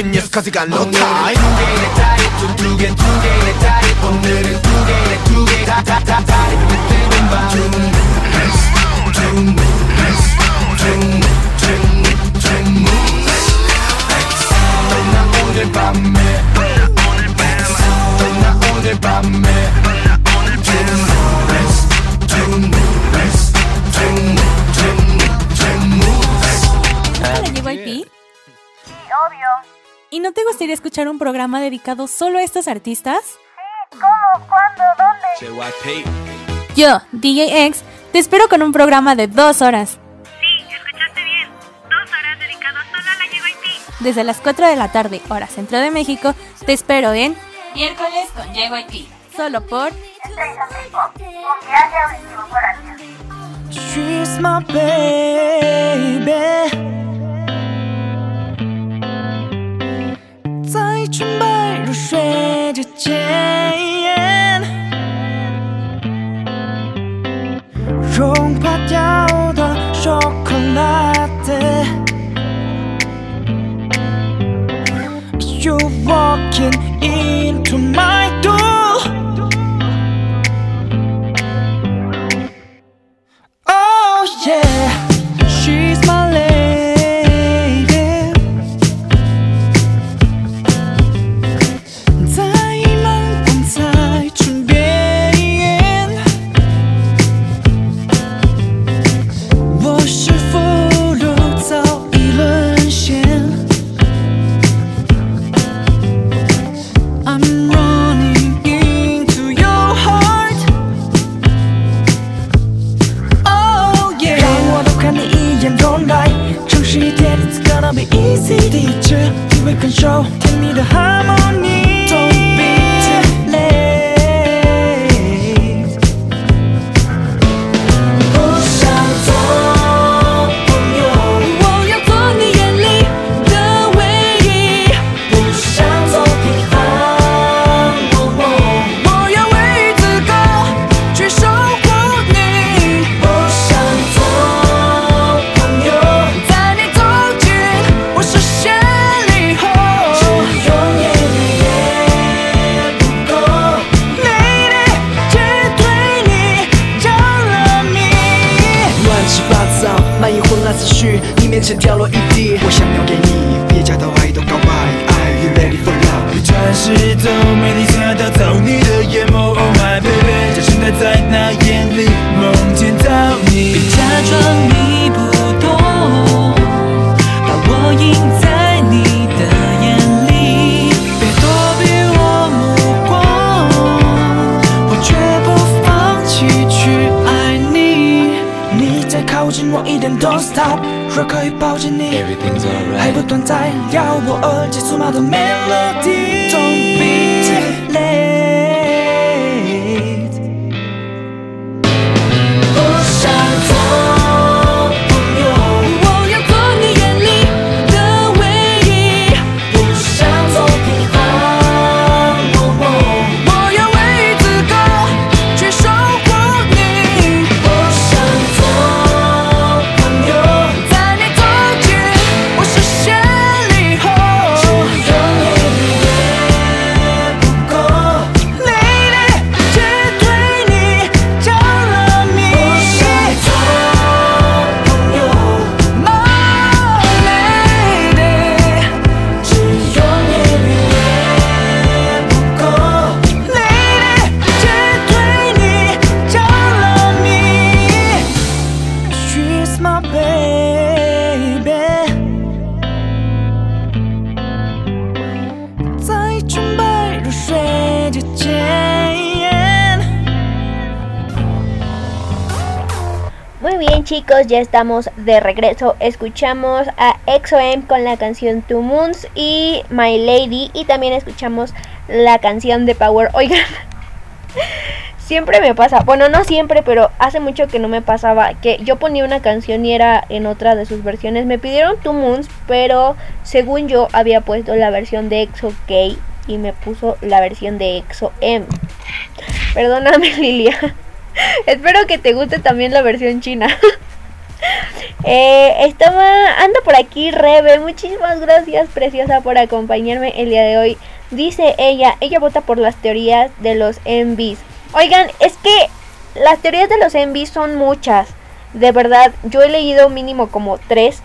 Speaker 3: Looking cause he got no time.
Speaker 14: programa dedicado solo a estos artistas?
Speaker 15: Sí, ¿cómo? ¿Cuándo? ¿Dónde?
Speaker 14: Yo, DJ X, te espero con un programa de dos horas.
Speaker 15: Sí, escuchaste bien. Dos horas dedicado solo a la YYP.
Speaker 14: Desde las 4 de la tarde, hora centro de México, te espero en Miércoles con YYP. Solo por...
Speaker 11: She's my baby. 纯白如雪之间，融化掉的
Speaker 5: 巧克力。Ya estamos de regreso. Escuchamos a EXO-M con la canción Two Moons y My Lady y también escuchamos la canción de Power. Oigan, siempre me pasa, bueno no siempre, pero hace mucho que no me pasaba que yo ponía una canción y era en otra de sus versiones. Me pidieron Two Moons, pero según yo había puesto la versión de EXO-K y me puso la versión de EXO-M. Perdóname Lilia. Espero que te guste también la versión china. Eh, estaba, anda por aquí Rebe, muchísimas gracias preciosa por acompañarme el día de hoy. Dice ella, ella vota por las teorías de los MVs. Oigan, es que las teorías de los MVs son muchas. De verdad, yo he leído mínimo como tres.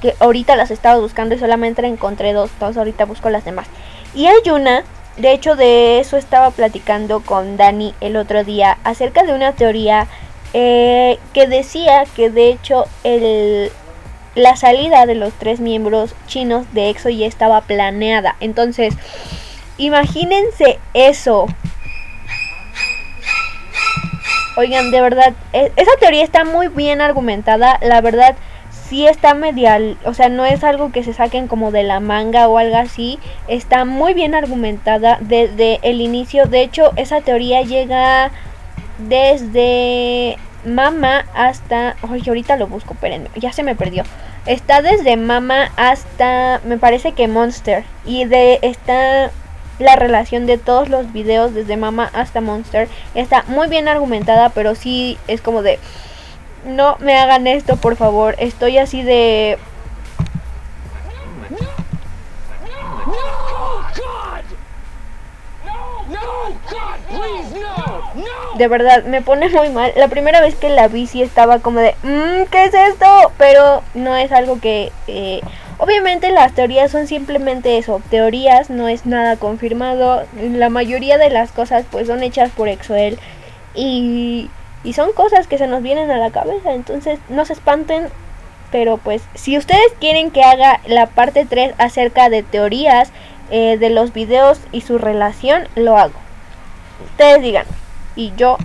Speaker 5: Que ahorita las estaba buscando y solamente encontré dos. Entonces ahorita busco las demás. Y hay una, de hecho de eso estaba platicando con Dani el otro día. Acerca de una teoría eh, que decía que de hecho el, la salida de los tres miembros chinos de EXO ya estaba planeada. Entonces, imagínense eso. Oigan, de verdad, e- esa teoría está muy bien argumentada. La verdad, sí está media, o sea, no es algo que se saquen como de la manga o algo así. Está muy bien argumentada desde el inicio. De hecho, esa teoría llega desde Mama hasta, ay, ahorita lo busco, espérenme, ya se me perdió. Está desde Mama hasta, me parece que Monster. Y de está la relación de todos los videos desde Mama hasta Monster está muy bien argumentada, pero sí es como de no me hagan esto, por favor. Estoy así de de verdad me pone muy mal. La primera vez que la vi sí estaba como de, "Mm, ¿qué es esto? Pero no es algo que... eh, obviamente las teorías son simplemente eso, teorías, no es nada confirmado. La mayoría de las cosas pues son hechas por Exoel y, y son cosas que se nos vienen a la cabeza. Entonces no se espanten. Pero pues si ustedes quieren que haga la parte 3 acerca de teorías eh, de los videos y su relación, lo hago. Ustedes digan. Y yo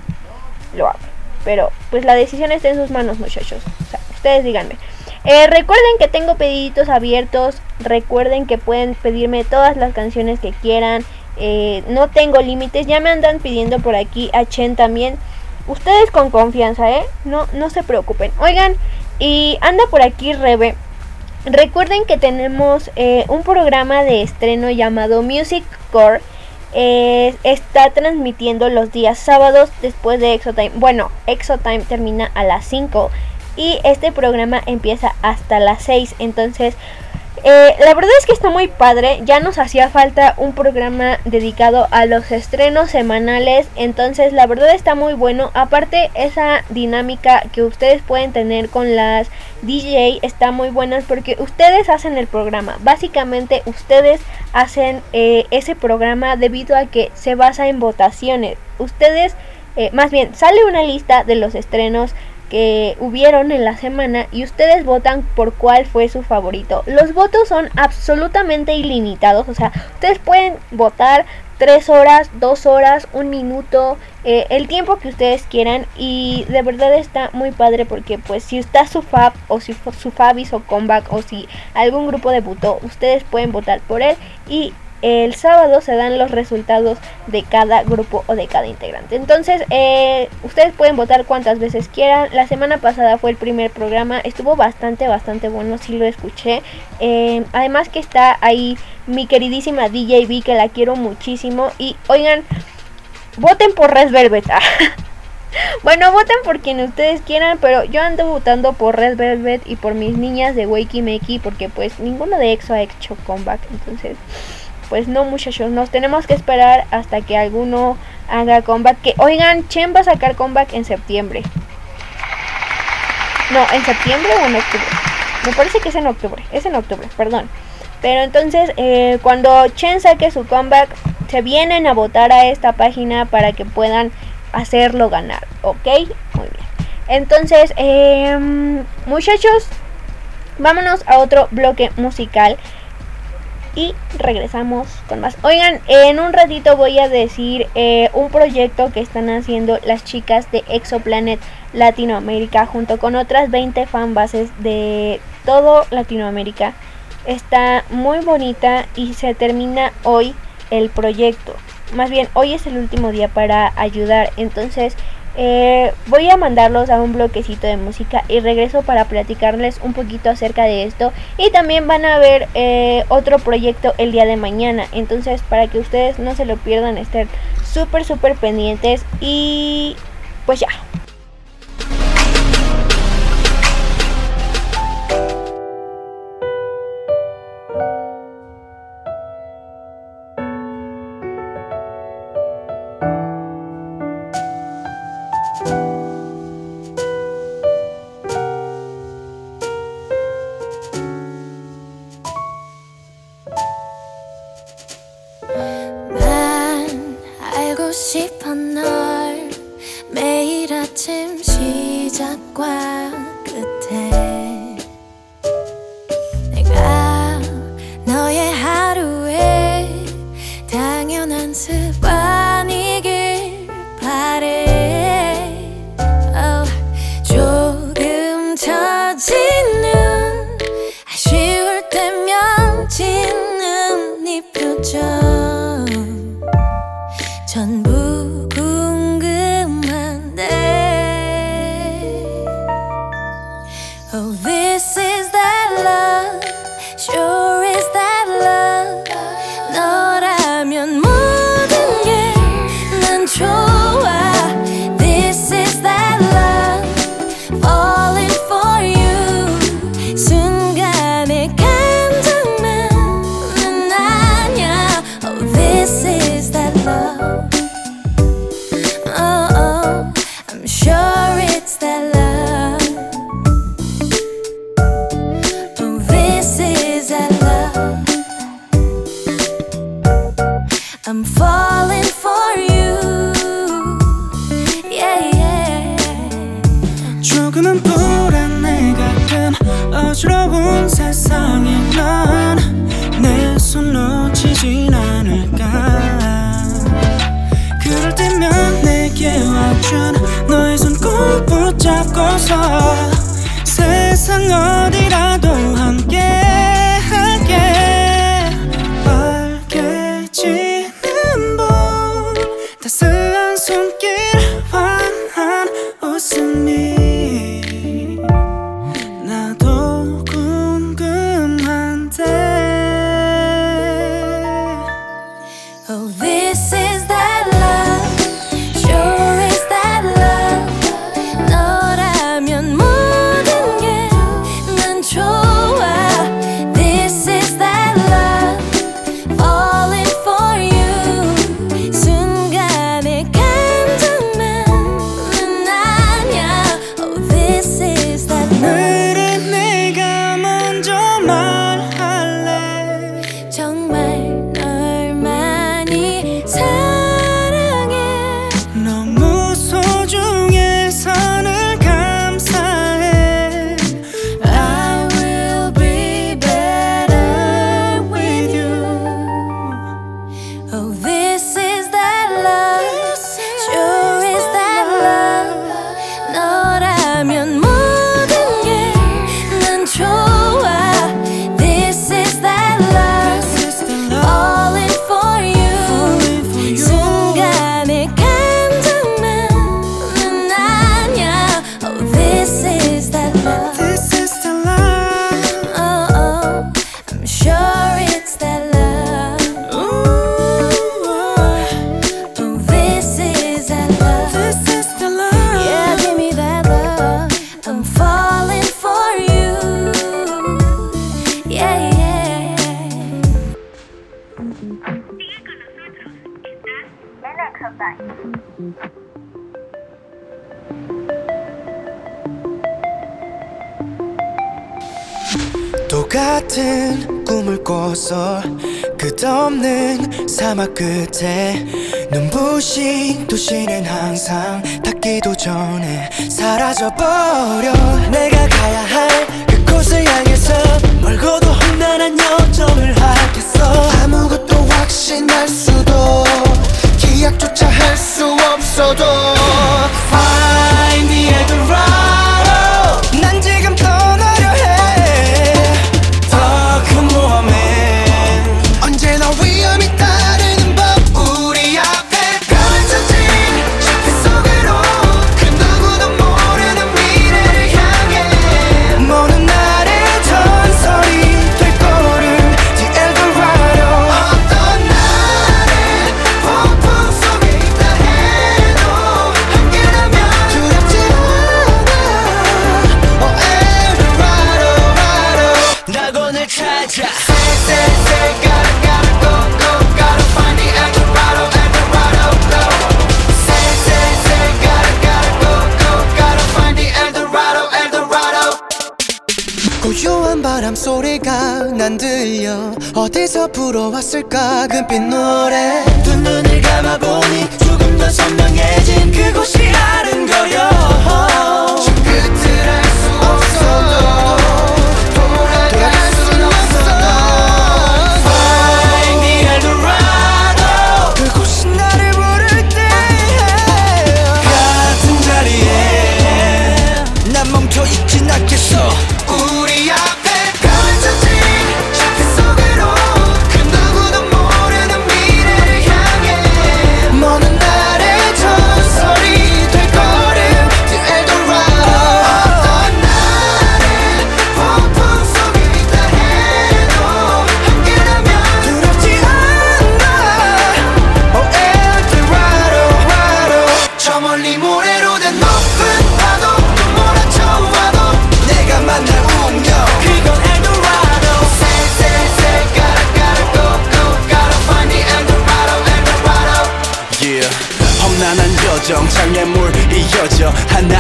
Speaker 5: lo hago. Pero pues la decisión está en sus manos, muchachos. O sea, ustedes díganme. Eh, recuerden que tengo pediditos abiertos. Recuerden que pueden pedirme todas las canciones que quieran. Eh, no tengo límites. Ya me andan pidiendo por aquí a Chen también. Ustedes con confianza, ¿eh? No, no se preocupen. Oigan, y anda por aquí Rebe. Recuerden que tenemos eh, un programa de estreno llamado Music Core. Está transmitiendo los días sábados después de Exotime. Bueno, Exotime termina a las 5 y este programa empieza hasta las 6. Entonces, eh, la verdad es que está muy padre. Ya nos hacía falta un programa dedicado a los estrenos semanales. Entonces, la verdad está muy bueno. Aparte, esa dinámica que ustedes pueden tener con las DJ está muy buena porque ustedes hacen el programa. Básicamente, ustedes hacen eh, ese programa debido a que se basa en votaciones. Ustedes, eh, más bien, sale una lista de los estrenos que hubieron en la semana y ustedes votan por cuál fue su favorito. Los votos son absolutamente ilimitados, o sea, ustedes pueden votar tres horas, dos horas, un minuto, eh, el tiempo que ustedes quieran y de verdad está muy padre porque pues si está su fab o si su fab hizo comeback o si algún grupo debutó, ustedes pueden votar por él y el sábado se dan los resultados de cada grupo o de cada integrante. Entonces, eh, ustedes pueden votar cuantas veces quieran. La semana pasada fue el primer programa, estuvo bastante, bastante bueno, sí lo escuché. Eh, además que está ahí mi queridísima DJB, que la quiero muchísimo. Y oigan, voten por Red Velvet. Bueno, voten por quien ustedes quieran, pero yo ando votando por Red Velvet y por mis niñas de Wakey Makey porque pues ninguno de EXO ha hecho comeback, entonces pues no muchachos, nos tenemos que esperar hasta que alguno haga comeback. Que oigan, Chen va a sacar comeback en septiembre. No, en septiembre o en octubre. Me parece que es en octubre, es en octubre, perdón. Pero entonces, eh, cuando Chen saque su comeback, se vienen a votar a esta página para que puedan hacerlo ganar, ¿ok? Muy bien. Entonces, em, muchachos, vámonos a otro bloque musical y regresamos con más. Oigan, en un ratito voy a decir eh, un proyecto que están haciendo las chicas de Exoplanet Latinoamérica junto con otras 20 fanbases de todo Latinoamérica. Está muy bonita y se termina hoy el proyecto. Más bien, hoy es el último día para ayudar. Entonces, eh, voy a mandarlos a un bloquecito de música y regreso para platicarles un poquito acerca de esto. Y también van a ver eh, otro proyecto el día de mañana. Entonces, para que ustedes no se lo pierdan, estén súper, súper pendientes. Y pues ya.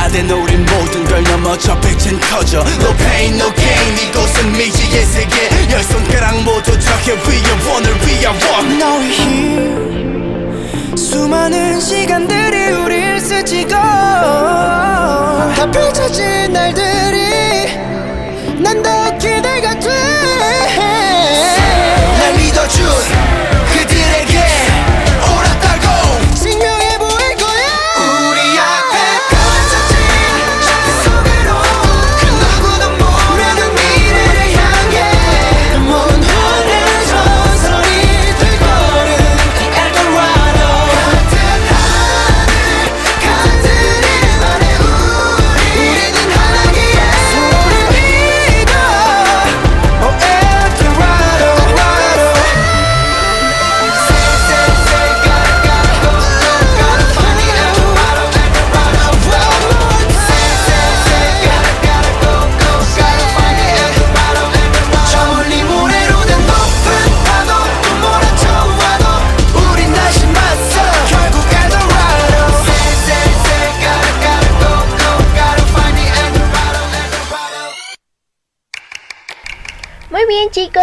Speaker 6: 나된
Speaker 3: 우린 모든 걸 넘어 저 빛은 커져. No pain no gain. 이곳은 미지의 세계. 열 손가락 모두 적의 위에 원을 위해 원
Speaker 6: 너의 힘 수많은 시간들이 우릴 스치고. 다 펼쳐진 날들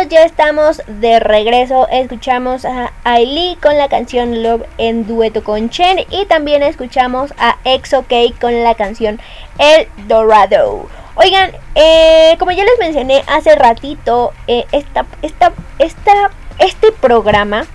Speaker 5: ya estamos de regreso. Escuchamos a Ailey con la canción Love en dueto con Chen y también escuchamos a Exo K con la canción El Dorado. Oigan, eh, como ya les mencioné hace ratito, eh, esta, esta, esta, este programa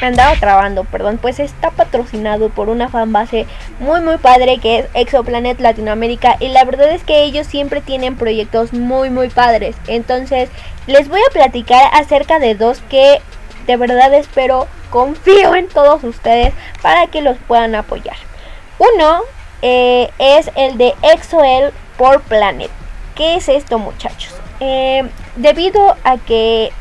Speaker 5: me andaba trabando, perdón, pues está patrocinado por una fanbase muy muy padre que es Exoplanet Latinoamérica y la verdad es que ellos siempre tienen proyectos muy muy padres. Entonces, les voy a platicar acerca de dos que de verdad espero, confío en todos ustedes para que los puedan apoyar. Uno eh, es el de Exoel por Planet. ¿Qué es esto muchachos? Eh, debido a que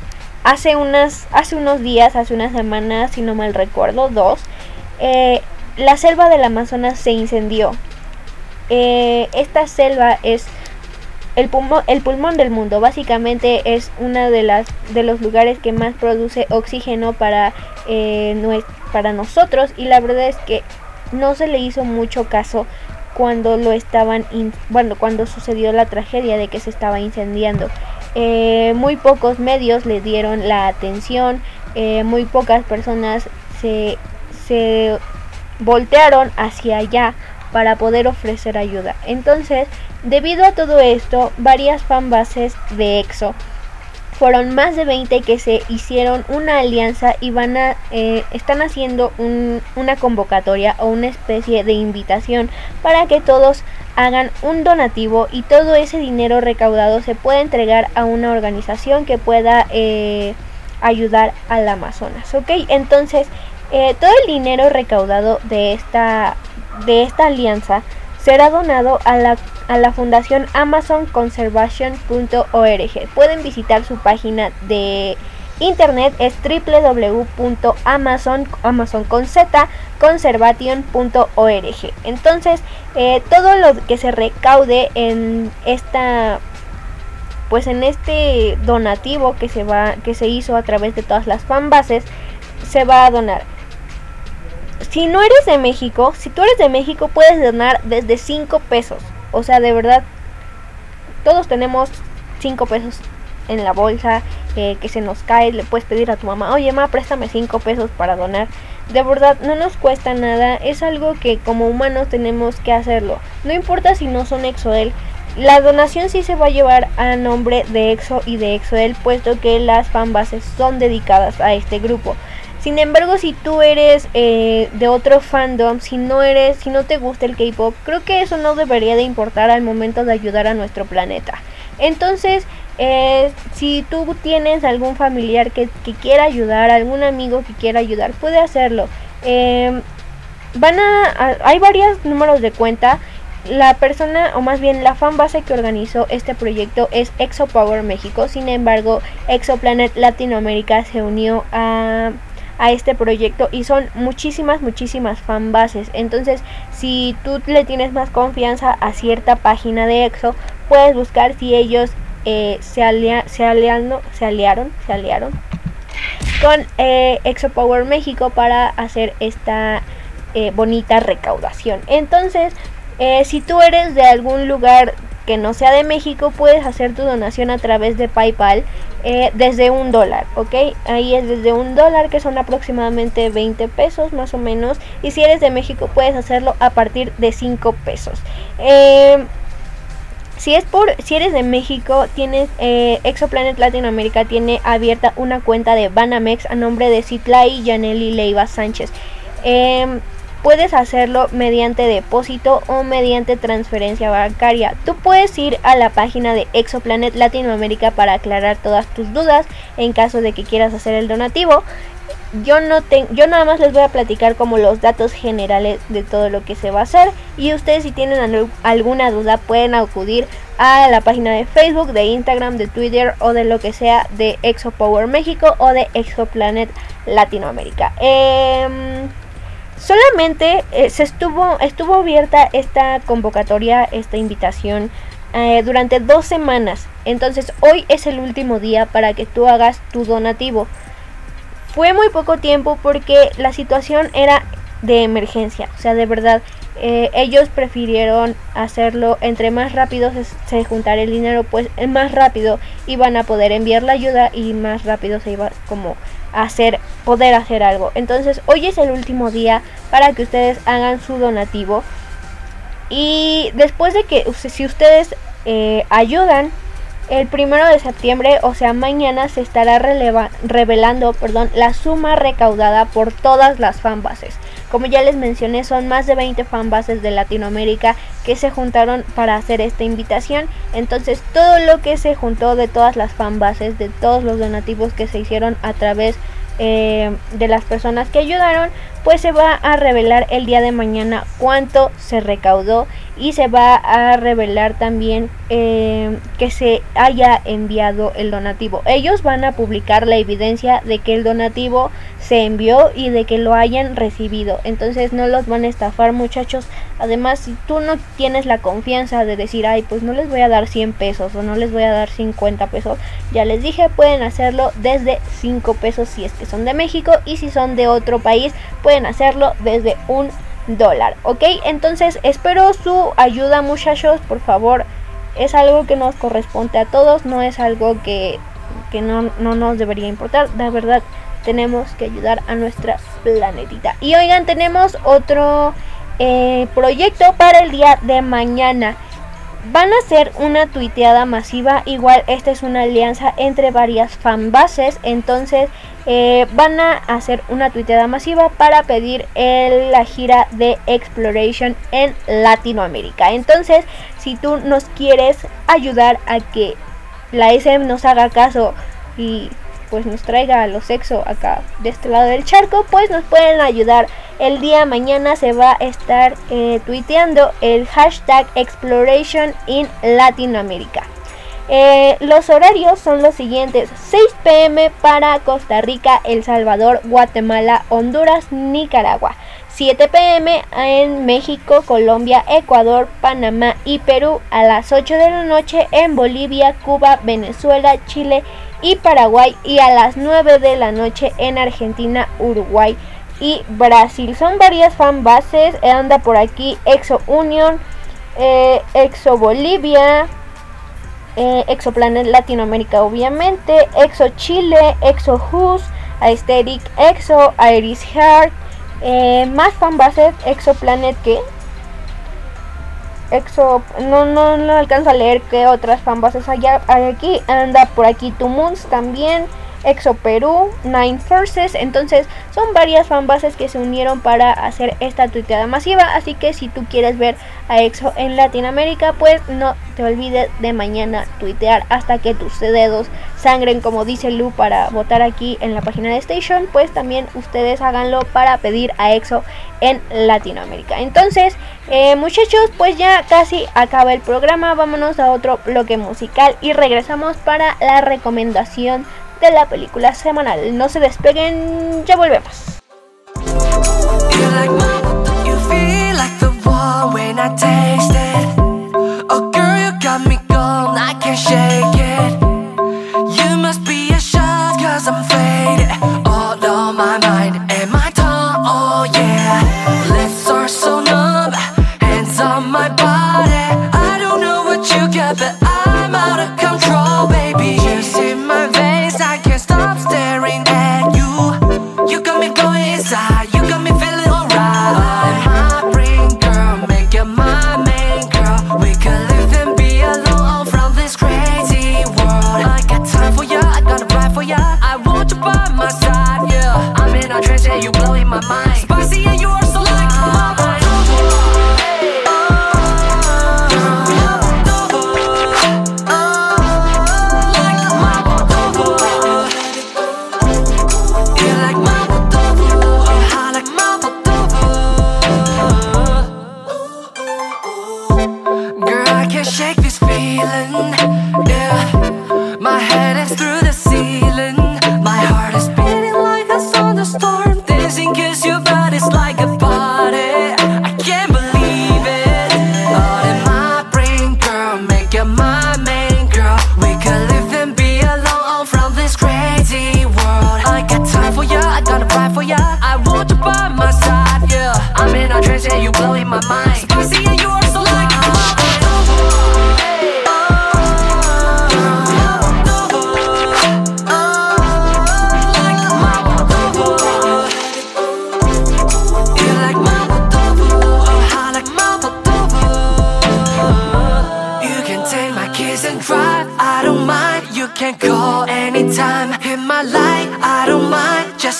Speaker 5: hace, unas, hace unos días, hace unas semanas, si no mal recuerdo, dos, eh, la selva del Amazonas se incendió. Eh, esta selva es el pulmón, el pulmón del mundo. Básicamente es uno de, las, de los lugares que más produce oxígeno para, eh, para nosotros y la verdad es que no se le hizo mucho caso cuando lo estaban bueno cuando sucedió la tragedia de que se estaba incendiando eh, muy pocos medios le dieron la atención, eh, muy pocas personas se, se voltearon hacia allá para poder ofrecer ayuda. Entonces, debido a todo esto, varias fanbases de EXO fueron más de 20 que se hicieron una alianza y van a eh, están haciendo un- una convocatoria o una especie de invitación para que todos hagan un donativo y todo ese dinero recaudado se pueda entregar a una organización que pueda eh, ayudar al Amazonas ok entonces eh, todo el dinero recaudado de esta de esta alianza será donado a la, a la fundación amazonconservation.org. Pueden visitar su página de internet es www.amazon amazon z, conservation.org. Entonces, eh, todo lo que se recaude en esta pues en este donativo que se va que se hizo a través de todas las fanbases se va a donar si no eres de México, si tú eres de México puedes donar desde 5 pesos. O sea, de verdad, todos tenemos 5 pesos en la bolsa eh, que se nos cae. Le puedes pedir a tu mamá, oye, mamá, préstame 5 pesos para donar. De verdad, no nos cuesta nada. Es algo que como humanos tenemos que hacerlo. No importa si no son Exoel. La donación sí se va a llevar a nombre de EXO y de EXOEL, puesto que las fanbases son dedicadas a este grupo. Sin embargo, si tú eres eh, de otro fandom, si no eres, si no te gusta el K-pop, creo que eso no debería de importar al momento de ayudar a nuestro planeta. Entonces, eh, si tú tienes algún familiar que, que quiera ayudar, algún amigo que quiera ayudar, puede hacerlo. Eh, van a, hay varios números de cuenta. La persona, o más bien la fanbase que organizó este proyecto es ExoPower México. Sin embargo, Exoplanet Latinoamérica se unió a, a este proyecto y son muchísimas, muchísimas fanbases. Entonces, si tú le tienes más confianza a cierta página de Exo, puedes buscar si ellos eh, se, alia- se, aliando- se aliaron, se aliaron con eh, ExoPower México para hacer esta eh, bonita recaudación. Entonces, eh, si tú eres de algún lugar que no sea de México, puedes hacer tu donación a través de PayPal eh, desde un dólar, ¿ok? Ahí es desde un dólar, que son aproximadamente 20 pesos más o menos. Y si eres de México, puedes hacerlo a partir de 5 pesos. Eh, si es por, si eres de México, tienes eh, Exoplanet Latinoamérica tiene abierta una cuenta de Banamex a nombre de Citlay Yaneli Leiva Sánchez. Em, puedes hacerlo mediante depósito o mediante transferencia bancaria. Tú puedes ir a la página de Exoplanet Latinoamérica para aclarar todas tus dudas en caso de que quieras hacer el donativo. Yo no tengo, yo nada más les voy a platicar como los datos generales de todo lo que se va a hacer y ustedes si tienen al- alguna duda pueden acudir a la página de Facebook, de Instagram, de Twitter o de lo que sea de ExoPower México o de Exoplanet Latinoamérica. Em, solamente eh, se estuvo estuvo abierta esta convocatoria, esta invitación eh, durante dos semanas. Entonces hoy es el último día para que tú hagas tu donativo. Fue muy poco tiempo porque la situación era de emergencia. O sea, de verdad, eh, ellos prefirieron hacerlo entre más rápido se, se juntara el dinero, pues más rápido iban a poder enviar la ayuda y más rápido se iba como hacer, poder hacer algo. Entonces, hoy es el último día para que ustedes hagan su donativo. Y después de que, si ustedes eh, ayudan, el primero de septiembre, o sea, mañana se estará releva- revelando, perdón, la suma recaudada por todas las fanbases. Como ya les mencioné, son más de 20 fanbases de Latinoamérica que se juntaron para hacer esta invitación. Entonces, todo lo que se juntó de todas las fanbases, de todos los donativos que se hicieron a través eh, de las personas que ayudaron, pues se va a revelar el día de mañana cuánto se recaudó y se va a revelar también eh, que se haya enviado el donativo. Ellos van a publicar la evidencia de que el donativo se envió y de que lo hayan recibido. Entonces no los van a estafar muchachos. Además, si tú no tienes la confianza de decir, ay, pues no les voy a dar 100 pesos o no les voy a dar 50 pesos, ya les dije, pueden hacerlo desde 5 pesos si es que son de México y si son de otro país, pueden hacerlo desde un dólar, ¿ok? Entonces espero su ayuda muchachos, por favor. es algo que nos corresponde a todos, no es algo que, que no, no nos debería importar, de verdad tenemos que ayudar a nuestra planetita. Y oigan, tenemos otro eh, proyecto para el día de mañana. Van a hacer una tuiteada masiva. Igual esta es una alianza entre varias fanbases. Entonces eh, van a hacer una tuiteada masiva para pedir la gira de Exploration en Latinoamérica. Entonces, si tú nos quieres ayudar a que la SM nos haga caso y pues nos traiga a los sexo acá de este lado del charco, pues nos pueden ayudar. El día mañana se va a estar eh, tuiteando el hashtag Exploration in Latinoamérica. Eh, los horarios son los siguientes: 6 pm para Costa Rica, El Salvador, Guatemala, Honduras, Nicaragua. 7 pm en México, Colombia, Ecuador, Panamá y Perú. A las 8 de la noche en Bolivia, Cuba, Venezuela, Chile y Paraguay. Y a las 9 de la noche en Argentina, Uruguay y Brasil. Son varias fanbases. Anda por aquí Exo Union, eh, Exo Bolivia, eh, Exoplanet Latinoamérica obviamente, Exo Chile, Exo Who's, Aesthetic Exo, Iris Heart, eh, más fanbases, Exoplanet que Exo, no, no, no alcanzo a leer qué otras fanbases hay, aquí, anda por aquí Two Moons también, Exo Perú, Nine Forces, entonces son varias fanbases que se unieron para hacer esta tuiteada masiva, así que si tú quieres ver a EXO en Latinoamérica, pues no te olvides de mañana tuitear hasta que tus dedos sangren, como dice Lu, para votar aquí en la página de Station, pues también ustedes háganlo para pedir a EXO en Latinoamérica. Entonces, eh, muchachos, pues ya casi acaba el programa, vámonos a otro bloque musical y regresamos para la recomendación de la película semanal. No se despeguen, ya volvemos.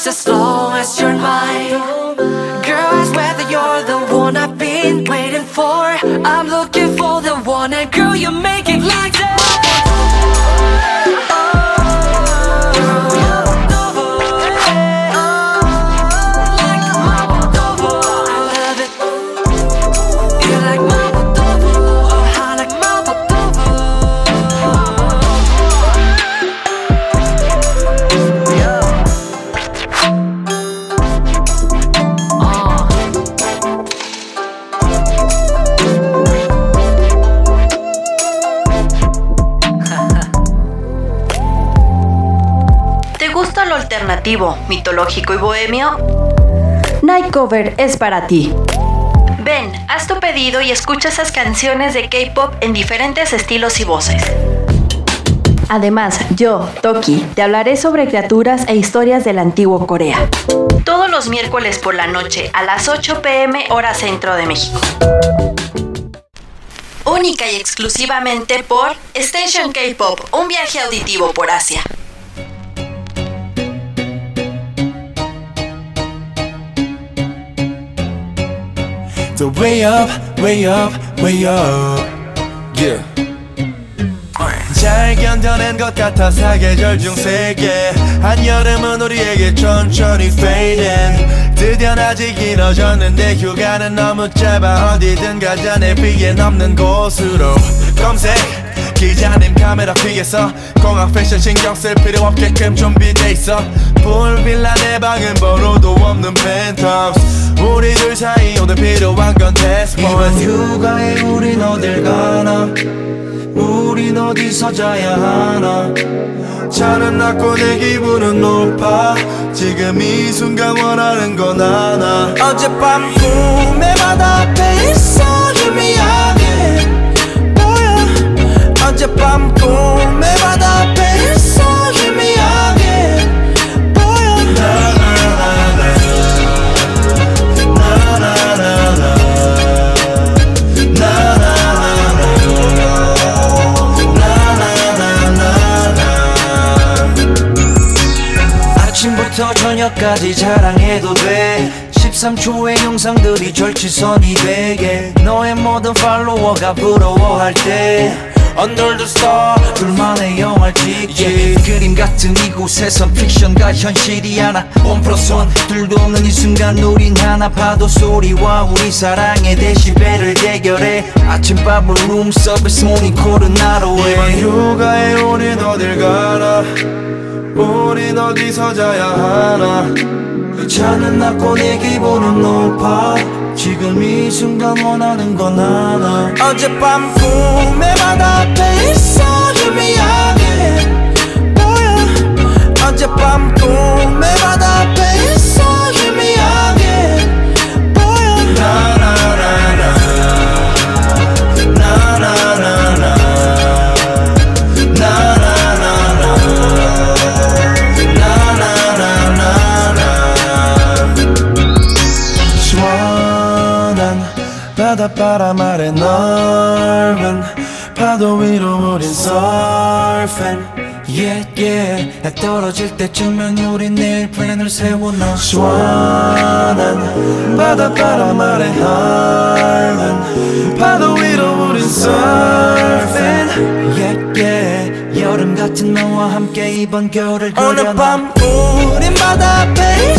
Speaker 4: Just as long as you're mine. Girl, I swear that you're the one I've been waiting for. I'm looking
Speaker 16: mitológico y bohemio?
Speaker 17: Night Cover es para ti.
Speaker 16: Ven, haz tu pedido y escucha esas canciones de K-pop en diferentes estilos y voces. Además, yo, Toki, te hablaré sobre criaturas e historias del antiguo Corea. Todos los miércoles por la noche a las 8 pm hora centro de México. Única y exclusivamente por Station K-Pop, un viaje auditivo por Asia.
Speaker 4: The way up, way up, way up. Yeah. 잘 견뎌낸 것 같아 사계절 중 세계. 한여름은 우리에게 천천히 fading. 드디어 아직 길어졌는데 휴가는 너무 짧아. 어디든 가자 내 비에 넘는 곳으로. 검색. 기자님 카메라 피해서. 공항 패션 신경 쓸 필요 없게끔 준비돼 있어. 풀빌라 내 방은 번호도 없는 펜트하우스 우리 둘 사이 오늘 필요한 건 테스트 이번 휴가에 우린 어딜 가나? 우린 어디서 자야 하나? 차는 낮고 내 기분은 높아. 지금 이 순간 원하는 건 하나. 어젯밤 꿈의 바다 앞에 있어 희미하게. 보여 어젯밤 꿈의 바다 앞에 아침부터 저녁까지 자랑해도 돼. 13초의 영상들이 절치선이 되게. 너의 모든 팔로워가 부러워할 때. Under the star 둘만의 영화를 찍기 그림 같은 이곳에선 픽션과 현실이 하나. 원 플러스 원 둘도 없는 이 순간 우린 하나. 파도 소리와 우리 사랑의 데시벨을 대결해. 아침밥을 룸 서비스 모닝콜은 나로 해 이번 휴가에 우린 어딜 가나 우린 어디서 자야 하나. 차는 낮고 내 기분은 높아. 지금 이 순간 원하는 건 하나. 어젯밤 꿈의 바다 앞에 있어 희미하게. 보여 어젯밤 꿈의 바다 바닷바람 아래 넓은 파도 위로 우린 surfing Yeah yeah. 해 떨어질 때쯤면 우린 내일 플랜을 세워놔 시원한 바닷바람 아래 넓은 파도 위로 우린 surfing Yeah yeah. 여름 같은 너와 함께 이번 겨울을 오늘 밤 우린 바다 앞에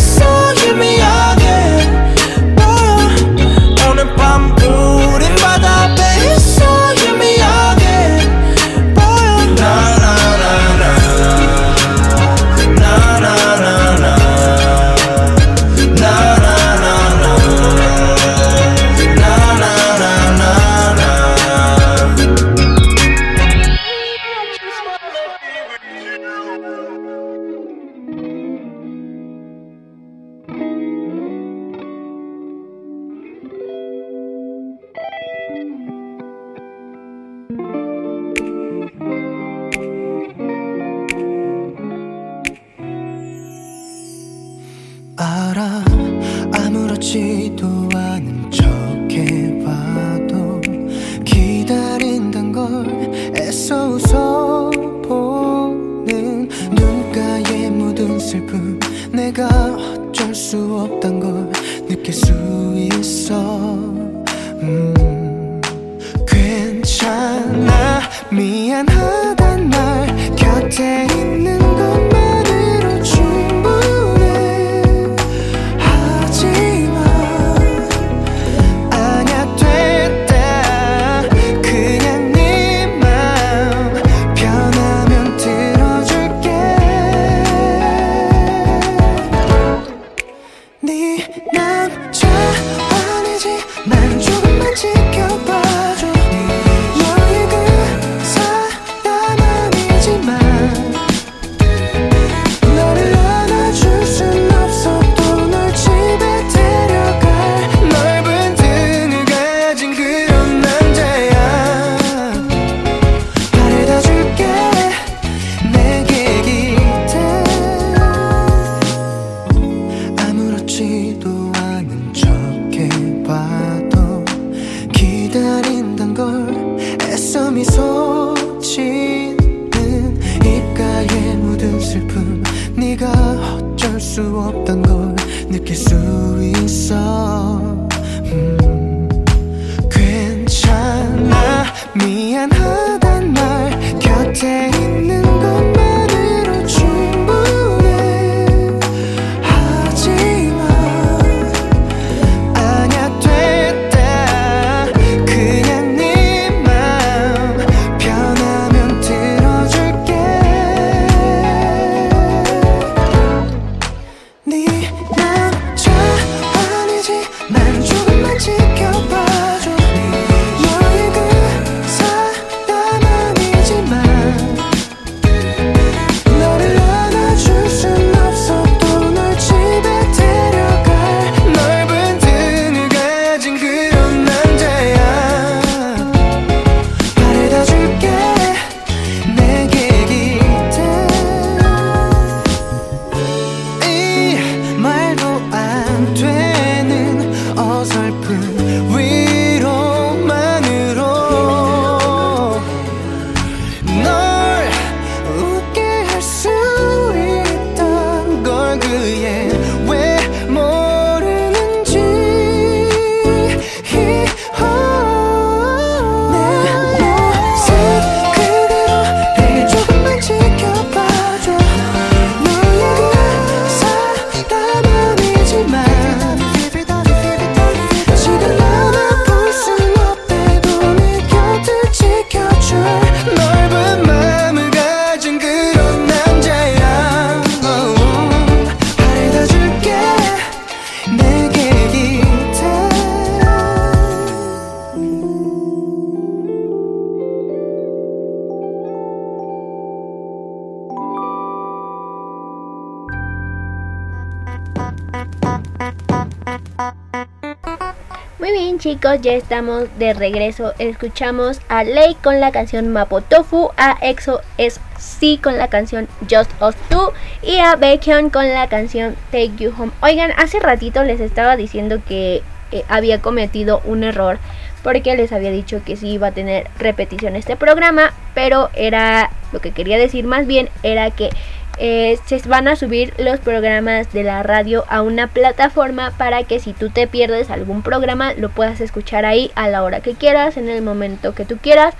Speaker 5: chicos, ya estamos de regreso. Escuchamos a Lei con la canción Mapotofu, a EXO es sí con la canción Just Us Two y a Baekhyun con la canción Take You Home. Oigan, hace ratito les estaba diciendo que eh, había cometido un error porque les había dicho que sí iba a tener repetición este programa, pero era lo que quería decir más bien era que eh, se van a subir los programas de la radio a una plataforma para que si tú te pierdes algún programa lo puedas escuchar ahí a la hora que quieras, en el momento que tú quieras,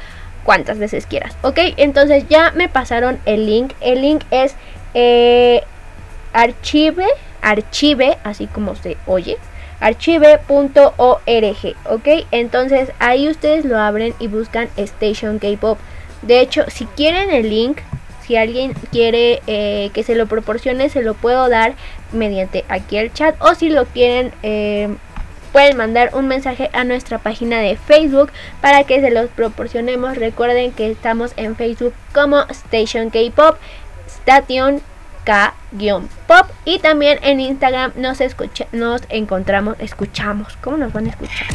Speaker 5: cuantas veces quieras. Ok, entonces ya me pasaron el link. El link es eh, archive, archive, así como se oye, archive.org. Ok, entonces ahí ustedes lo abren y buscan Station K-Pop. De hecho, si quieren el link, si alguien quiere eh, que se lo proporcione, se lo puedo dar mediante aquí el chat. O si lo quieren, eh, pueden mandar un mensaje a nuestra página de Facebook para que se los proporcionemos. Recuerden que estamos en Facebook como Station K-Pop, Station K-Pop. Y también en Instagram nos, escucha, nos encontramos, escuchamos. ¿Cómo nos van a escuchar?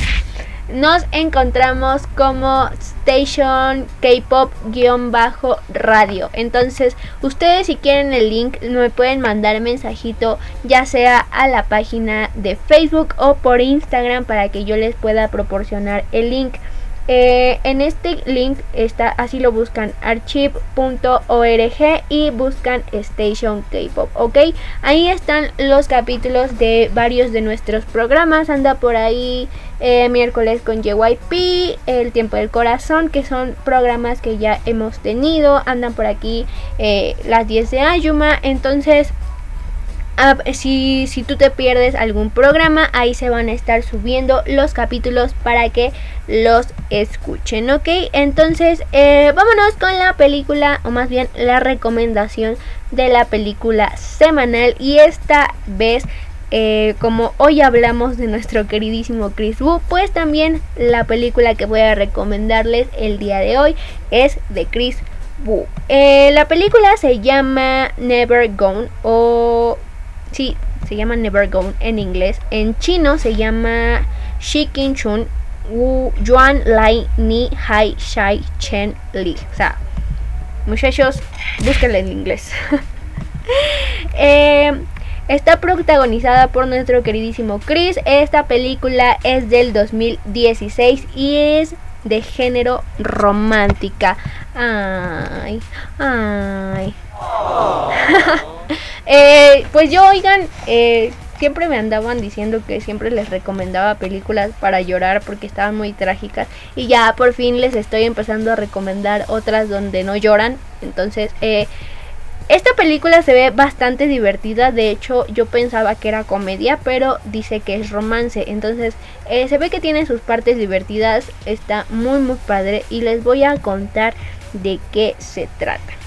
Speaker 5: Nos encontramos como Station K-Pop-radio. Entonces, ustedes si quieren el link, me pueden mandar mensajito, ya sea a la página de Facebook o por Instagram para que yo les pueda proporcionar el link. Eh, en este link está, así lo buscan, archive.org y buscan Station K-Pop, ¿ok? Ahí están los capítulos de varios de nuestros programas, anda por ahí eh, miércoles con JYP, El Tiempo del Corazón, que son programas que ya hemos tenido, andan por aquí eh, las 10 de Ayuma, entonces... Ah, si, si tú te pierdes algún programa, ahí se van a estar subiendo los capítulos para que los escuchen, ¿ok? Entonces, eh, vámonos con la película, o más bien la recomendación de la película semanal. Y esta vez, eh, como hoy hablamos de nuestro queridísimo Chris Wu, pues también la película que voy a recomendarles el día de hoy es de Chris Wu. Eh, la película se llama Never Gone o Sí, se llama Never Gone en inglés. En chino se llama Shikin Chun Wu Yuan Lai Ni Hai Shai Chen Li. O sea, muchachos, búsquenla en inglés. eh, está protagonizada por nuestro queridísimo Chris. Esta película es del 2016 y es de género romántica. Ay, ay. Eh, pues yo, oigan, eh, siempre me andaban diciendo que siempre les recomendaba películas para llorar porque estaban muy trágicas y ya por fin les estoy empezando a recomendar otras donde no lloran. Entonces, eh, esta película se ve bastante divertida, de hecho yo pensaba que era comedia, pero dice que es romance, entonces se ve que tiene sus partes divertidas, está muy muy padre y les voy a contar de qué se trata.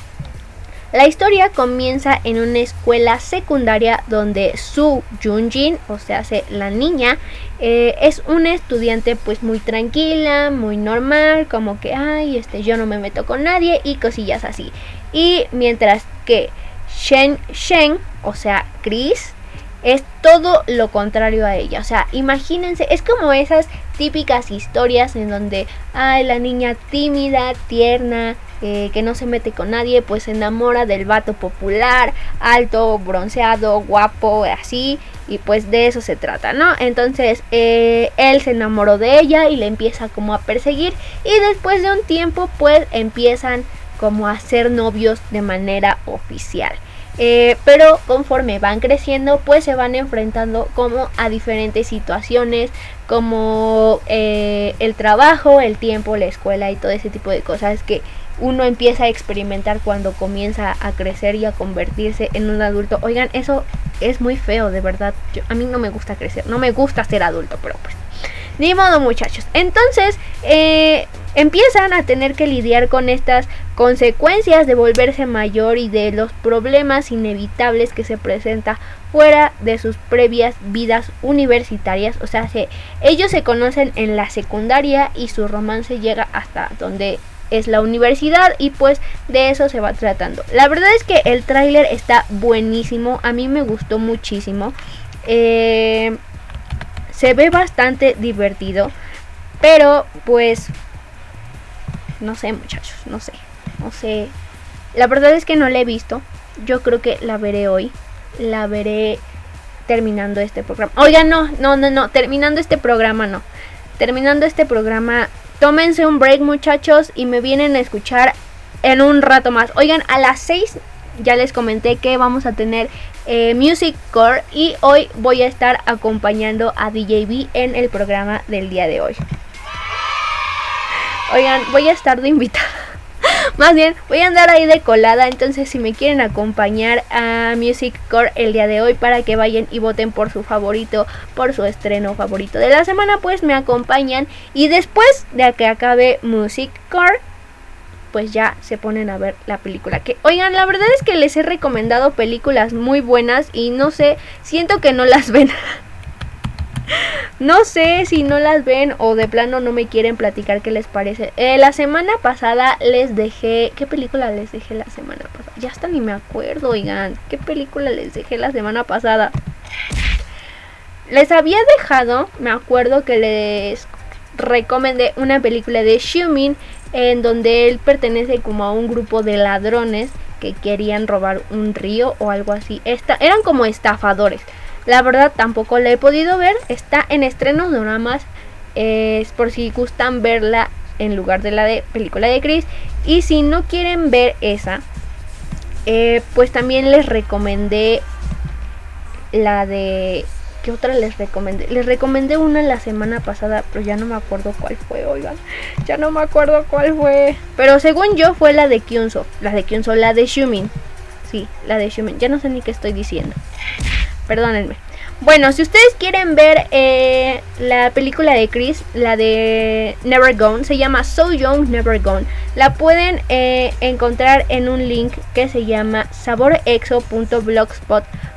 Speaker 5: La historia comienza en una escuela secundaria donde Su Junjin, o sea, la niña, eh, es una estudiante pues muy tranquila, muy normal, como que, ay, este, yo no me meto con nadie y cosillas así. Y mientras que Shen Shen, o sea, Chris, es todo lo contrario a ella. O sea, imagínense, es como esas típicas historias en donde, ay, la niña tímida, tierna, eh, que no se mete con nadie, pues se enamora del vato popular, alto, bronceado, guapo, así, y pues de eso se trata, ¿no? Entonces eh, él se enamoró de ella y le empieza como a perseguir y después de un tiempo pues empiezan como a ser novios de manera oficial. Eh, pero conforme van creciendo pues se van enfrentando como a diferentes situaciones como el trabajo, el tiempo, la escuela y todo ese tipo de cosas que uno empieza a experimentar cuando comienza a crecer y a convertirse en un adulto. Oigan, eso es muy feo, de verdad. a mí no me gusta crecer, no me gusta ser adulto, pero pues... Ni modo muchachos. Entonces eh, empiezan a tener que lidiar con estas consecuencias de volverse mayor y de los problemas inevitables que se presenta fuera de sus previas vidas universitarias. O sea, ellos se conocen en la secundaria y su romance llega hasta donde es la universidad y pues de eso se va tratando. La verdad es que el tráiler está buenísimo, a mí me gustó muchísimo. Eh, se ve bastante divertido, pero pues no sé muchachos, no sé, no sé. La verdad es que no la he visto, yo creo que la veré hoy, la veré terminando este programa. Oigan, no, no, no, no, terminando este programa no. Terminando este programa Tómense un break muchachos y me vienen a escuchar en un rato más. Oigan, a las 6 ya les comenté que vamos a tener eh, Music Core y hoy voy a estar acompañando a DJB en el programa del día de hoy. Oigan, voy a estar de invitada. Más bien, voy a andar ahí de colada, entonces si me quieren acompañar a Music Core el día de hoy para que vayan y voten por su favorito, por su estreno favorito de la semana, pues me acompañan y después de que acabe Music Core pues ya se ponen a ver la película. Que oigan, la verdad es que les he recomendado películas muy buenas y no sé, siento que no las ven. No sé si no las ven o de plano no me quieren platicar qué les parece. Eh, la semana pasada les dejé. ¿Qué película les dejé la semana pasada? Ya hasta ni me acuerdo, oigan. ¿Qué película les dejé la semana pasada? Les había dejado, me acuerdo que les recomendé una película de Xiumin en donde él pertenece como a un grupo de ladrones que querían robar un río o algo así. Eran como estafadores. La verdad tampoco la he podido ver. Está en estrenos nada más. Es por si gustan verla en lugar de la de película de Chris. Y si no quieren ver esa, eh, pues también les recomendé la de... ¿Qué otra les recomendé? Les recomendé una la semana pasada, pero ya no me acuerdo cuál fue, oigan. Ya no me acuerdo cuál fue. Pero según yo fue la de Kyunso. La de Kyunso, la de Shumin. Sí, la de Shumin. Ya no sé ni qué estoy diciendo. Perdónenme. Bueno, si ustedes quieren ver eh, la película de Chris, la de Never Gone, se llama So Young Never Gone. La pueden eh, encontrar en un link que se llama saborexo.blogspot.com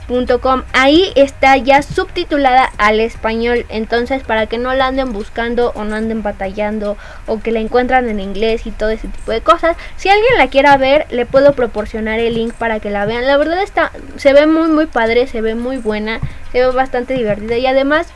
Speaker 5: Ahí está ya subtitulada al español, entonces para que no la anden buscando o no anden batallando o que la encuentran en inglés y todo ese tipo de cosas. Si alguien la quiera ver, le puedo proporcionar el link para que la vean. La verdad está se ve muy muy padre, se ve muy buena, se ve bastante divertida y además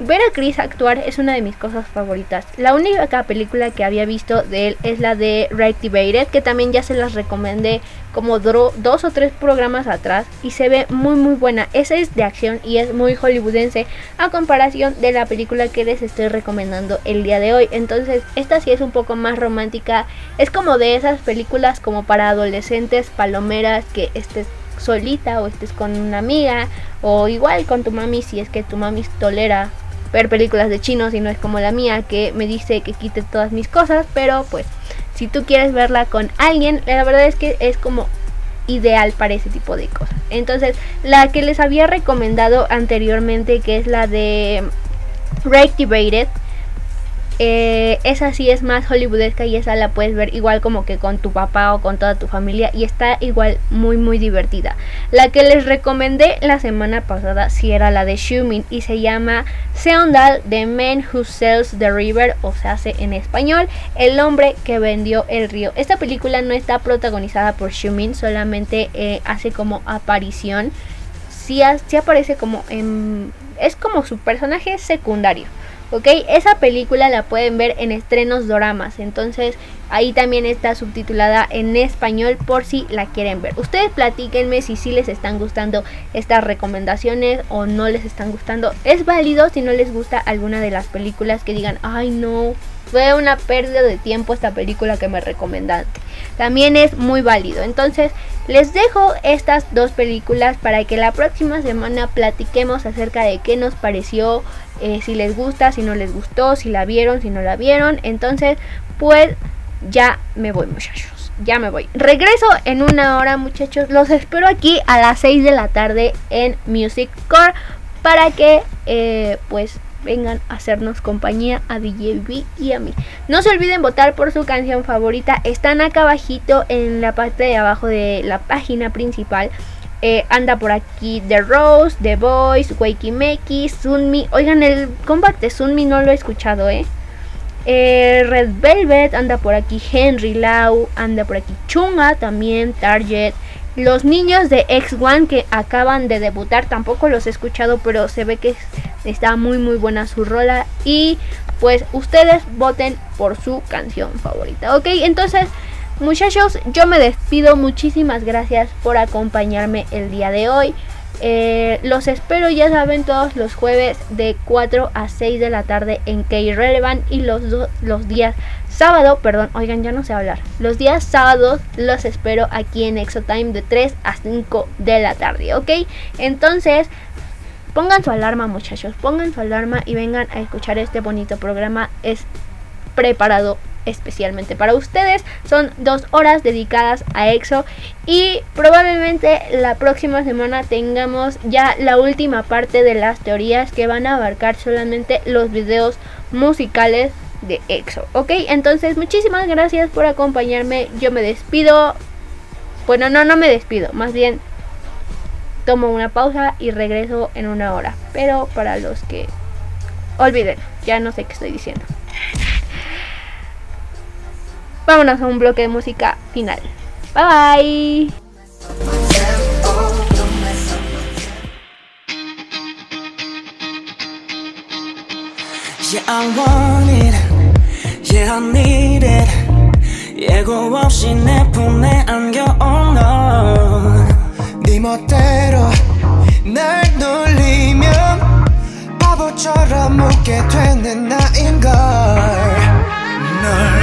Speaker 5: Ver a Chris actuar es una de mis cosas favoritas. La única película que había visto de él es la de Reactivated, que también ya se las recomendé como dos o tres programas atrás y se ve muy muy buena. Esa es de acción y es muy hollywoodense a comparación de la película que les estoy recomendando el día de hoy. Entonces, esta sí es un poco más romántica. Es como de esas películas como para adolescentes, palomeras que este solita o estés con una amiga o igual con tu mami si es que tu mami tolera ver películas de chinos y no es como la mía que me dice que quite todas mis cosas, pero pues si tú quieres verla con alguien, la verdad es que es como ideal para ese tipo de cosas. Entonces, la que les había recomendado anteriormente, que es la de Reactivated, eh, esa sí es más hollywoodesca y esa la puedes ver igual como que con tu papá o con toda tu familia y está igual muy muy divertida. La que les recomendé la semana pasada sí era la de Shumin y se llama Seondal The Man Who Sells the River o se hace en español El hombre que vendió el río. Esta película no está protagonizada por Shumin, solamente eh, hace como aparición. Sí, aparece como en... es como su personaje secundario. ¿Ok? Esa película la pueden ver en estrenos doramas, entonces ahí también está subtitulada en español por si la quieren ver. Ustedes platíquenme si sí les están gustando estas recomendaciones o no les están gustando. Es válido si no les gusta alguna de las películas que digan, ay no, fue una pérdida de tiempo esta película que me recomendaste. También es muy válido. Entonces, les dejo estas dos películas para que la próxima semana platiquemos acerca de qué nos pareció, eh, si les gusta, si no les gustó, si la vieron, si no la vieron. Entonces, pues ya me voy, muchachos. Ya me voy. Regreso en una hora, muchachos. Los espero aquí a las 6 de la tarde en Music Core para que, eh, pues, vengan a hacernos compañía a DJB y a mí. No se olviden votar por su canción favorita. Están acá abajito en la parte de abajo de la página principal. Eh, anda por aquí The Rose, The Voice, Wakey Meki, Sunmi. Oigan, el comeback de Sunmi no lo he escuchado, ¿eh? ¿eh? Red Velvet, anda por aquí Henry Lau, anda por aquí Chunga también, Target. Los niños de X1 que acaban de debutar, tampoco los he escuchado, pero se ve que está muy muy buena su rola. Y pues ustedes voten por su canción favorita, ¿ok? Entonces Muchachos, yo me despido. Muchísimas gracias por acompañarme el día de hoy. Eh, los espero, ya saben, todos los jueves de 4 a 6 de la tarde en K-Relevant y los, los días sábado, perdón, oigan, ya no sé hablar. Los días sábados los espero aquí en Exotime de 3 a 5 de la tarde, ¿ok? Entonces, pongan su alarma, muchachos, pongan su alarma y vengan a escuchar este bonito programa. Es preparado especialmente para ustedes. Son dos horas dedicadas a EXO y probablemente la próxima semana tengamos ya la última parte de las teorías que van a abarcar solamente los videos musicales de EXO. Ok, entonces muchísimas gracias por acompañarme. Yo me despido. Bueno, no, no me despido. Más bien tomo una pausa y regreso en una hora. Pero para los que olviden, ya no sé qué estoy diciendo Vámonos a un bloque de música final. Bye bye.
Speaker 6: Yeah, I want it. Yeah, I need it. 예고 없이 내 품에 안겨온 넌네 멋대로 날 놀리면 바보처럼 웃게 되는 나인걸 널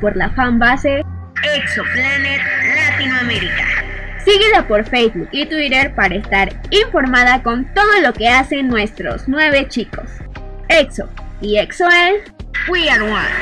Speaker 5: por la fanbase Exoplanet Latinoamérica. Síguela por Facebook y Twitter para estar informada con todo lo que hacen nuestros nueve chicos. EXO y EXO es We Are One.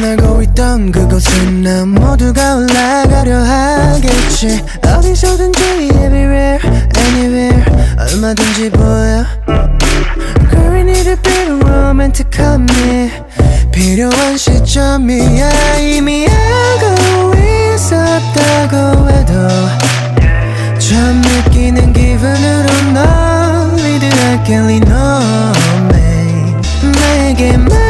Speaker 6: 내가 알고 있던 그곳은 나 모두가 올라가려 하겠지. 어디서든지 everywhere anywhere. 얼마든지 보여. Girl we need a bit of romantic한 me 필요한 시점이야. 이미 알고 있었다고 해도 처음 느끼는 기분으로 널 리드할게 리노메 나에게 말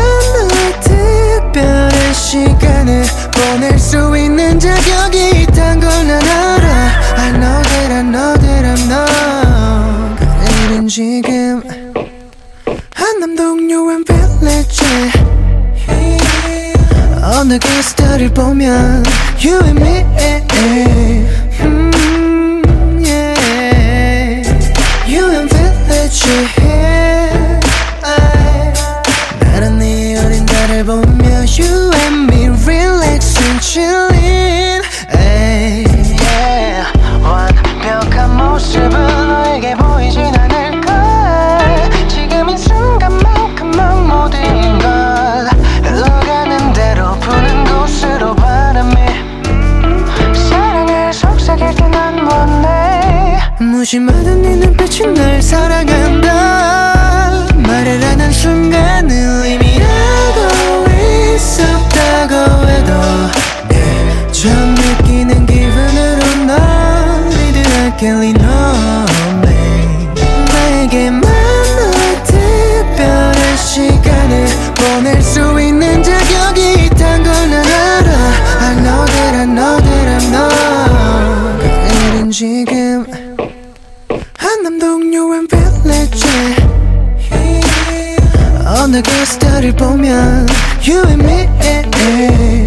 Speaker 6: 그런 자격이 있단 걸난 알아. I know that I know that I'm not. 그 일은 지금. 한남동 요한 빌리지. 어느 그 보면 You and me. 음, yeah. You and village 어린 You and me relaxing chill. 어느 스타를 보면 You and me.